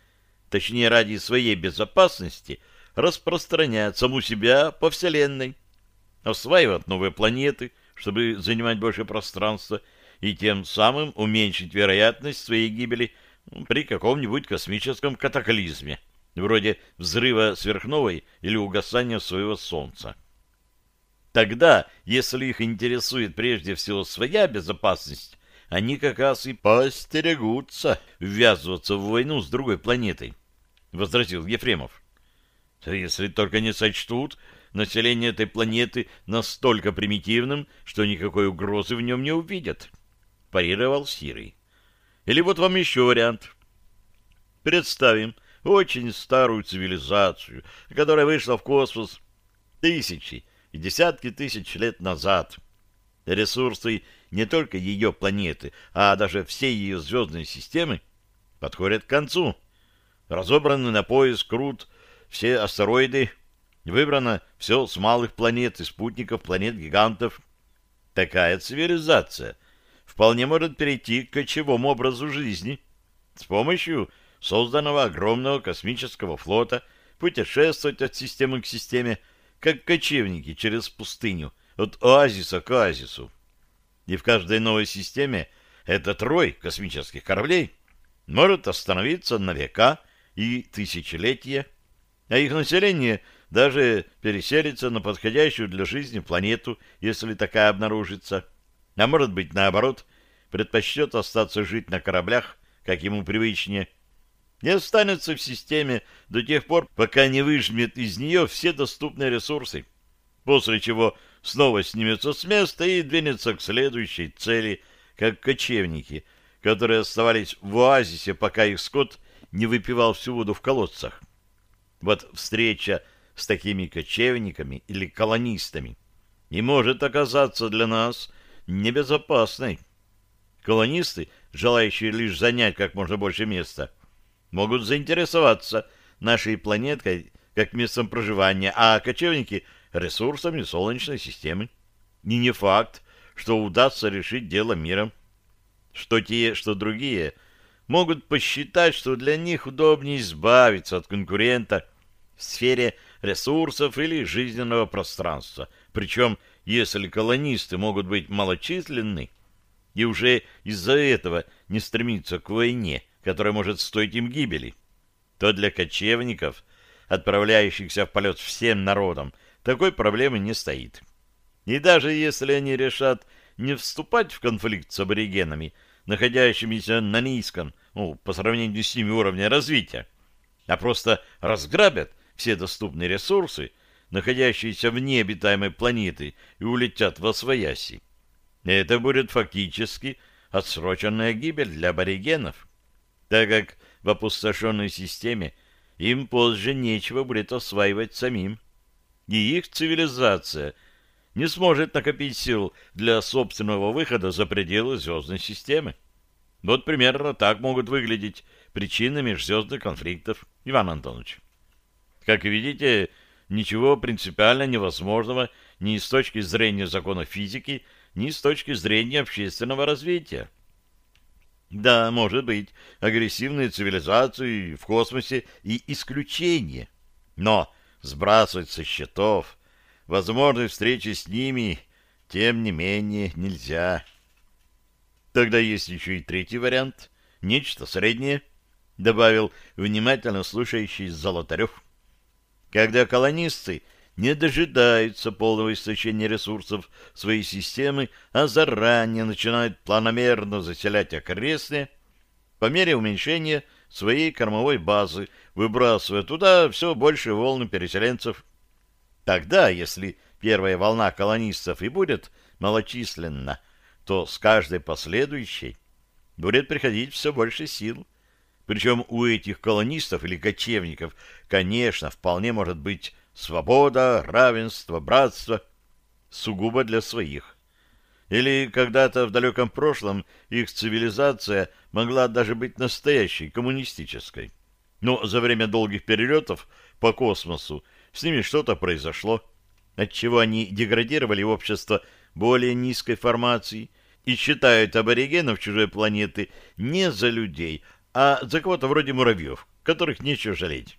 точнее ради своей безопасности, распространяет саму себя по Вселенной, осваивает новые планеты, чтобы занимать больше пространства и тем самым уменьшить вероятность своей гибели при каком-нибудь космическом катаклизме, вроде взрыва сверхновой или угасания своего Солнца. Тогда, если их интересует прежде всего своя безопасность, они как раз и постерегутся ввязываться в войну с другой планетой, — возразил Ефремов. — Если только не сочтут население этой планеты настолько примитивным, что никакой угрозы в нем не увидят, — парировал Сирий. Или вот вам еще вариант. Представим очень старую цивилизацию, которая вышла в космос тысячи, и десятки тысяч лет назад. Ресурсы не только ее планеты, а даже всей ее звездной системы подходят к концу. Разобраны на пояс крут все астероиды, выбрано все с малых планет и спутников планет-гигантов. Такая цивилизация вполне может перейти к кочевому образу жизни с помощью созданного огромного космического флота, путешествовать от системы к системе, как кочевники через пустыню, от оазиса к оазису. И в каждой новой системе этот рой космических кораблей может остановиться на века и тысячелетия, а их население даже переселится на подходящую для жизни планету, если такая обнаружится, а может быть, наоборот, предпочтет остаться жить на кораблях, как ему привычнее, и останется в системе до тех пор, пока не выжмет из нее все доступные ресурсы, после чего снова снимется с места и двинется к следующей цели, как кочевники, которые оставались в оазисе, пока их скот не выпивал всю воду в колодцах. Вот встреча с такими кочевниками или колонистами не может оказаться для нас небезопасной. Колонисты, желающие лишь занять как можно больше места – могут заинтересоваться нашей планеткой как местом проживания, а кочевники — ресурсами Солнечной системы. И не факт, что удастся решить дело миром. Что те, что другие могут посчитать, что для них удобнее избавиться от конкурента в сфере ресурсов или жизненного пространства. Причем, если колонисты могут быть малочисленны и уже из-за этого не стремиться к войне – которая может стоить им гибели, то для кочевников, отправляющихся в полет всем народом, такой проблемы не стоит. И даже если они решат не вступать в конфликт с аборигенами, находящимися на низком, ну, по сравнению с ними уровне развития, а просто разграбят все доступные ресурсы, находящиеся вне обитаемой планеты, и улетят во свояси. Это будет фактически отсроченная гибель для аборигенов так как в опустошенной системе им позже нечего будет осваивать самим. И их цивилизация не сможет накопить сил для собственного выхода за пределы звездной системы. Вот примерно так могут выглядеть причины межзвездных конфликтов, Иван Антонович. Как видите, ничего принципиально невозможного ни с точки зрения закона физики, ни с точки зрения общественного развития. Да, может быть, агрессивные цивилизации в космосе и исключение. Но сбрасывать со счетов возможной встречи с ними, тем не менее, нельзя. Тогда есть еще и третий вариант, нечто среднее, добавил внимательно слушающий Золотарев. Когда колонисты не дожидаются полного истощения ресурсов своей системы, а заранее начинают планомерно заселять окрестные, по мере уменьшения своей кормовой базы, выбрасывая туда все больше волны переселенцев. Тогда, если первая волна колонистов и будет малочисленна, то с каждой последующей будет приходить все больше сил. Причем у этих колонистов или кочевников, конечно, вполне может быть Свобода, равенство, братство сугубо для своих. Или когда-то в далеком прошлом их цивилизация могла даже быть настоящей, коммунистической. Но за время долгих перелетов по космосу с ними что-то произошло, отчего они деградировали в общество более низкой формации и считают аборигенов чужой планеты не за людей, а за кого-то вроде муравьев, которых нечего жалеть.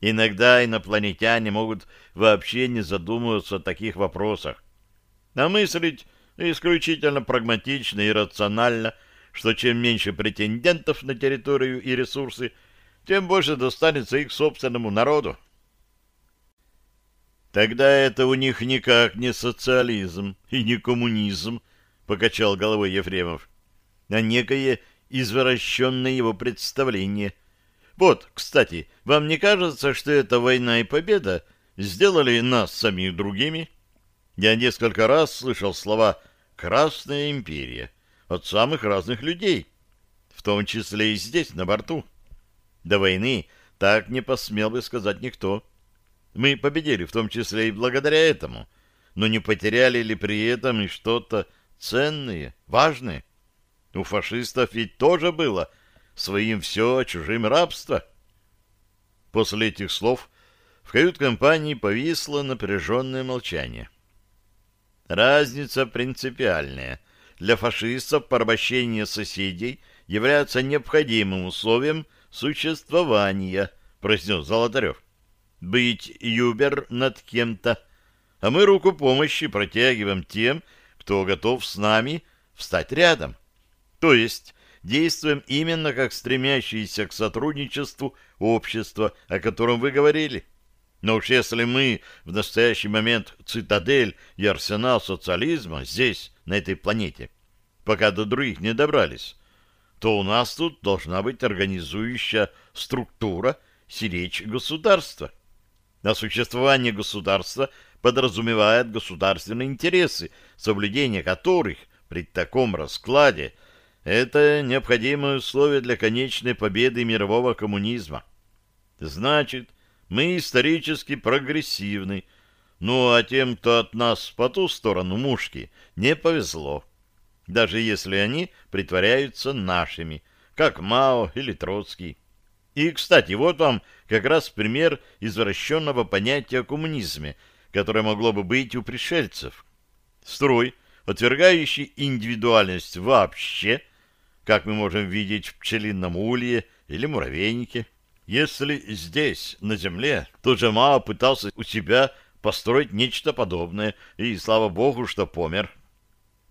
Иногда инопланетяне могут вообще не задумываться о таких вопросах, а мыслить исключительно прагматично и рационально, что чем меньше претендентов на территорию и ресурсы, тем больше достанется их собственному народу. Тогда это у них никак не социализм и не коммунизм, покачал головой Ефремов, а некое извращенное его представление вот, кстати, вам не кажется, что эта война и победа сделали нас самих другими? Я несколько раз слышал слова «Красная империя» от самых разных людей, в том числе и здесь, на борту. До войны так не посмел бы сказать никто. Мы победили, в том числе и благодаря этому, но не потеряли ли при этом и что-то ценное, важное? У фашистов ведь тоже было – своим все, чужим рабство. После этих слов в кают-компании повисло напряженное молчание. Разница принципиальная. Для фашистов порабощение соседей является необходимым условием существования, произнес Золотарев. Быть юбер над кем-то, а мы руку помощи протягиваем тем, кто готов с нами встать рядом. То есть действуем именно как стремящиеся к сотрудничеству общества, о котором вы говорили. Но уж если мы в настоящий момент цитадель и арсенал социализма здесь, на этой планете, пока до других не добрались, то у нас тут должна быть организующая структура сиречь государства. На существование государства подразумевает государственные интересы, соблюдение которых при таком раскладе – это необходимое условие для конечной победы мирового коммунизма. Значит, мы исторически прогрессивны, ну а тем, кто от нас по ту сторону мушки, не повезло. Даже если они притворяются нашими, как Мао или Троцкий. И, кстати, вот вам как раз пример извращенного понятия о коммунизме, которое могло бы быть у пришельцев. Строй, отвергающий индивидуальность вообще – как мы можем видеть в пчелином улье или муравейнике. Если здесь, на Земле, тот же Мао пытался у себя построить нечто подобное, и слава богу, что помер.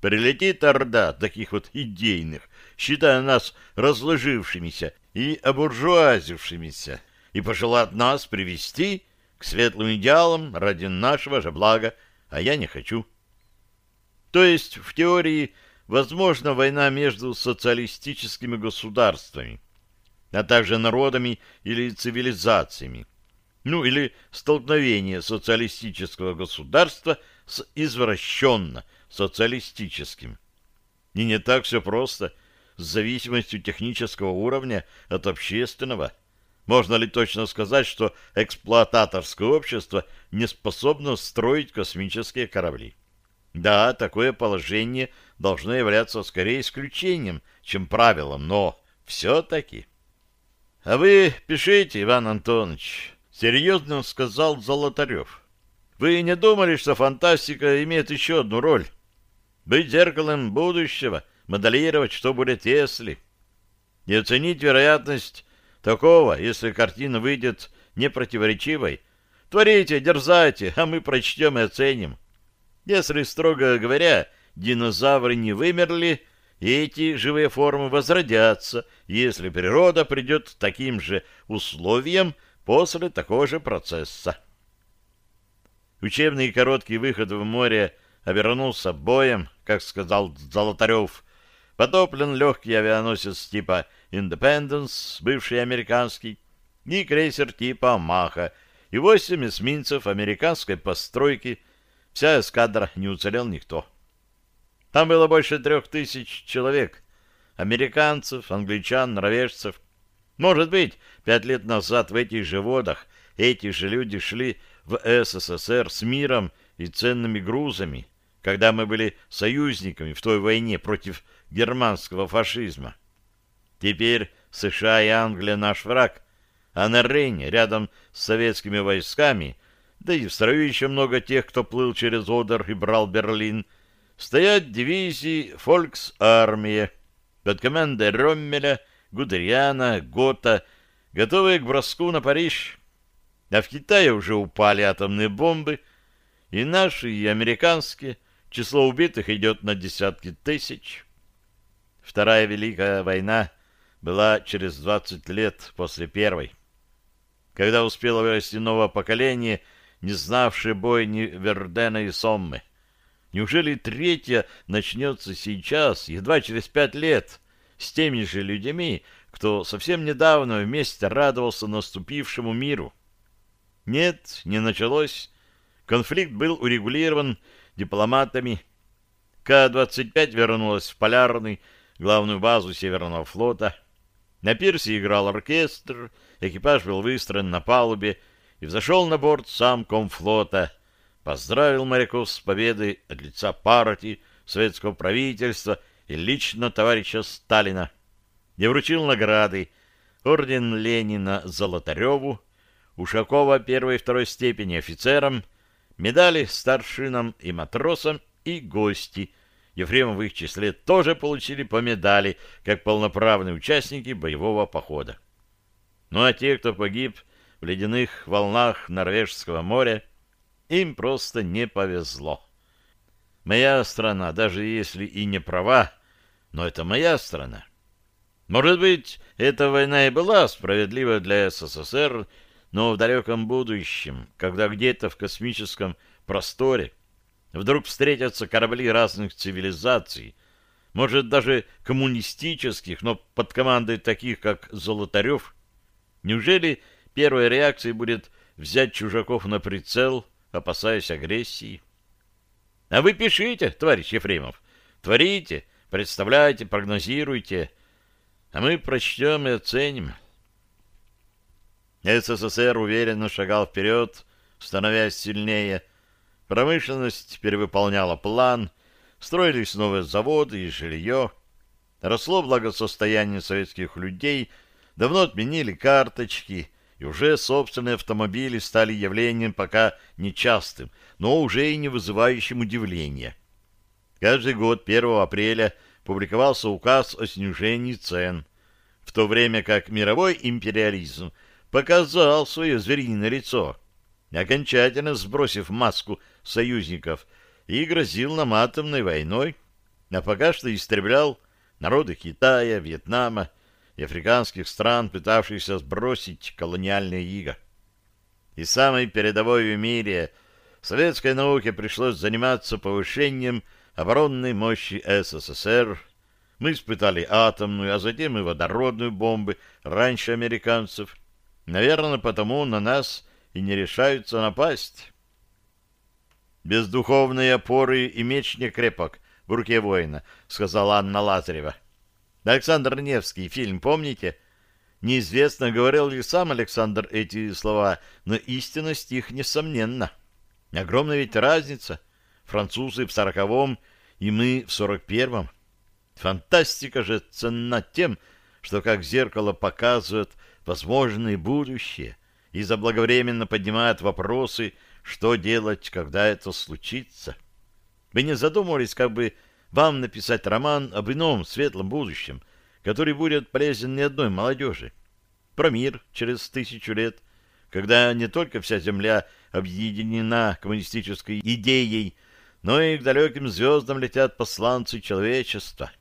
Прилетит орда таких вот идейных, считая нас разложившимися и обуржуазившимися, и пожелает нас привести к светлым идеалам ради нашего же блага, а я не хочу. То есть, в теории, возможна война между социалистическими государствами, а также народами или цивилизациями, ну или столкновение социалистического государства с извращенно социалистическим. И не так все просто, с зависимостью технического уровня от общественного. Можно ли точно сказать, что эксплуататорское общество не способно строить космические корабли? Да, такое положение должно являться скорее исключением, чем правилом, но все-таки... — А вы пишите, Иван Антонович, — серьезно сказал Золотарев. — Вы не думали, что фантастика имеет еще одну роль? Быть зеркалом будущего, моделировать, что будет если... И оценить вероятность такого, если картина выйдет непротиворечивой. Творите, дерзайте, а мы прочтем и оценим. Если, строго говоря, динозавры не вымерли, эти живые формы возродятся, если природа придет к таким же условиям после такого же процесса. Учебный короткий выход в море обернулся боем, как сказал Золотарев. Потоплен легкий авианосец типа «Индепенденс», бывший американский, и крейсер типа «Маха», и восемь эсминцев американской постройки. Вся эскадра не уцелел никто. Там было больше трех тысяч человек. Американцев, англичан, норвежцев. Может быть, пять лет назад в этих же водах эти же люди шли в СССР с миром и ценными грузами, когда мы были союзниками в той войне против германского фашизма. Теперь США и Англия наш враг, а на Рейне, рядом с советскими войсками, да и в строю еще много тех, кто плыл через Одер и брал Берлин – стоят дивизии «Фольксармия» под командой Роммеля, Гудериана, Гота, готовые к броску на Париж. А в Китае уже упали атомные бомбы, и наши, и американские. Число убитых идет на десятки тысяч. Вторая Великая война была через 20 лет после Первой. Когда успело вырасти новое поколение, не знавшее бой ни Вердена и Соммы. Неужели третья начнется сейчас, едва через пять лет, с теми же людьми, кто совсем недавно вместе радовался наступившему миру? Нет, не началось. Конфликт был урегулирован дипломатами. К-25 вернулась в Полярный, главную базу Северного флота. На пирсе играл оркестр, экипаж был выстроен на палубе и взошел на борт сам комфлота — поздравил моряков с победой от лица партии, советского правительства и лично товарища Сталина. И вручил награды орден Ленина Золотареву, Ушакова первой и второй степени офицерам, медали старшинам и матросам и гости. Ефремов в их числе тоже получили по медали, как полноправные участники боевого похода. Ну а те, кто погиб в ледяных волнах Норвежского моря, им просто не повезло. Моя страна, даже если и не права, но это моя страна. Может быть, эта война и была справедлива для СССР, но в далеком будущем, когда где-то в космическом просторе вдруг встретятся корабли разных цивилизаций, может, даже коммунистических, но под командой таких, как Золотарев, неужели первой реакцией будет взять чужаков на прицел – опасаясь агрессии. А вы пишите, товарищ Ефремов, творите, представляйте, прогнозируйте, а мы прочтем и оценим. СССР уверенно шагал вперед, становясь сильнее. Промышленность перевыполняла план, строились новые заводы и жилье. Росло благосостояние советских людей, давно отменили карточки — и уже собственные автомобили стали явлением пока нечастым, но уже и не вызывающим удивления. Каждый год 1 апреля публиковался указ о снижении цен, в то время как мировой империализм показал свое звериное лицо, окончательно сбросив маску союзников и грозил нам атомной войной, а пока что истреблял народы Китая, Вьетнама, и африканских стран, пытавшихся сбросить колониальные иго. И самой передовой в мире советской науке пришлось заниматься повышением оборонной мощи СССР. Мы испытали атомную, а затем и водородную бомбы раньше американцев. Наверное, потому на нас и не решаются напасть. «Без духовной опоры и меч не крепок в руке воина», — сказала Анна Лазарева. Александр Невский фильм, помните? Неизвестно, говорил ли сам Александр эти слова, но истинность их несомненна. Огромная ведь разница. французы в сороковом и мы в сорок первом. Фантастика же ценна тем, что как зеркало показывает возможное будущее и заблаговременно поднимает вопросы, что делать, когда это случится. Вы не задумывались, как бы вам написать роман об ином светлом будущем, который будет полезен не одной молодежи? Про мир через тысячу лет, когда не только вся Земля объединена коммунистической идеей, но и к далеким звездам летят посланцы человечества.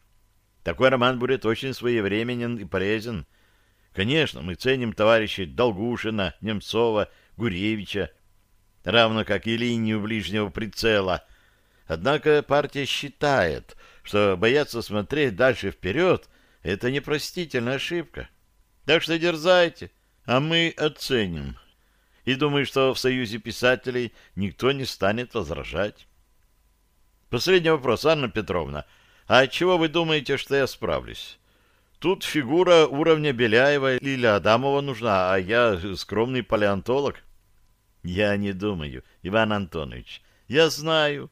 Такой роман будет очень своевременен и полезен. Конечно, мы ценим товарищей Долгушина, Немцова, Гуревича, равно как и линию ближнего прицела. Однако партия считает, что бояться смотреть дальше вперед — это непростительная ошибка. Так что дерзайте, а мы оценим. И думаю, что в Союзе писателей никто не станет возражать. Последний вопрос, Анна Петровна. А чего вы думаете, что я справлюсь? Тут фигура уровня Беляева или Адамова нужна, а я скромный палеонтолог. Я не думаю, Иван Антонович. Я знаю.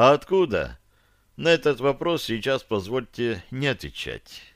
А откуда? На этот вопрос сейчас позвольте не отвечать.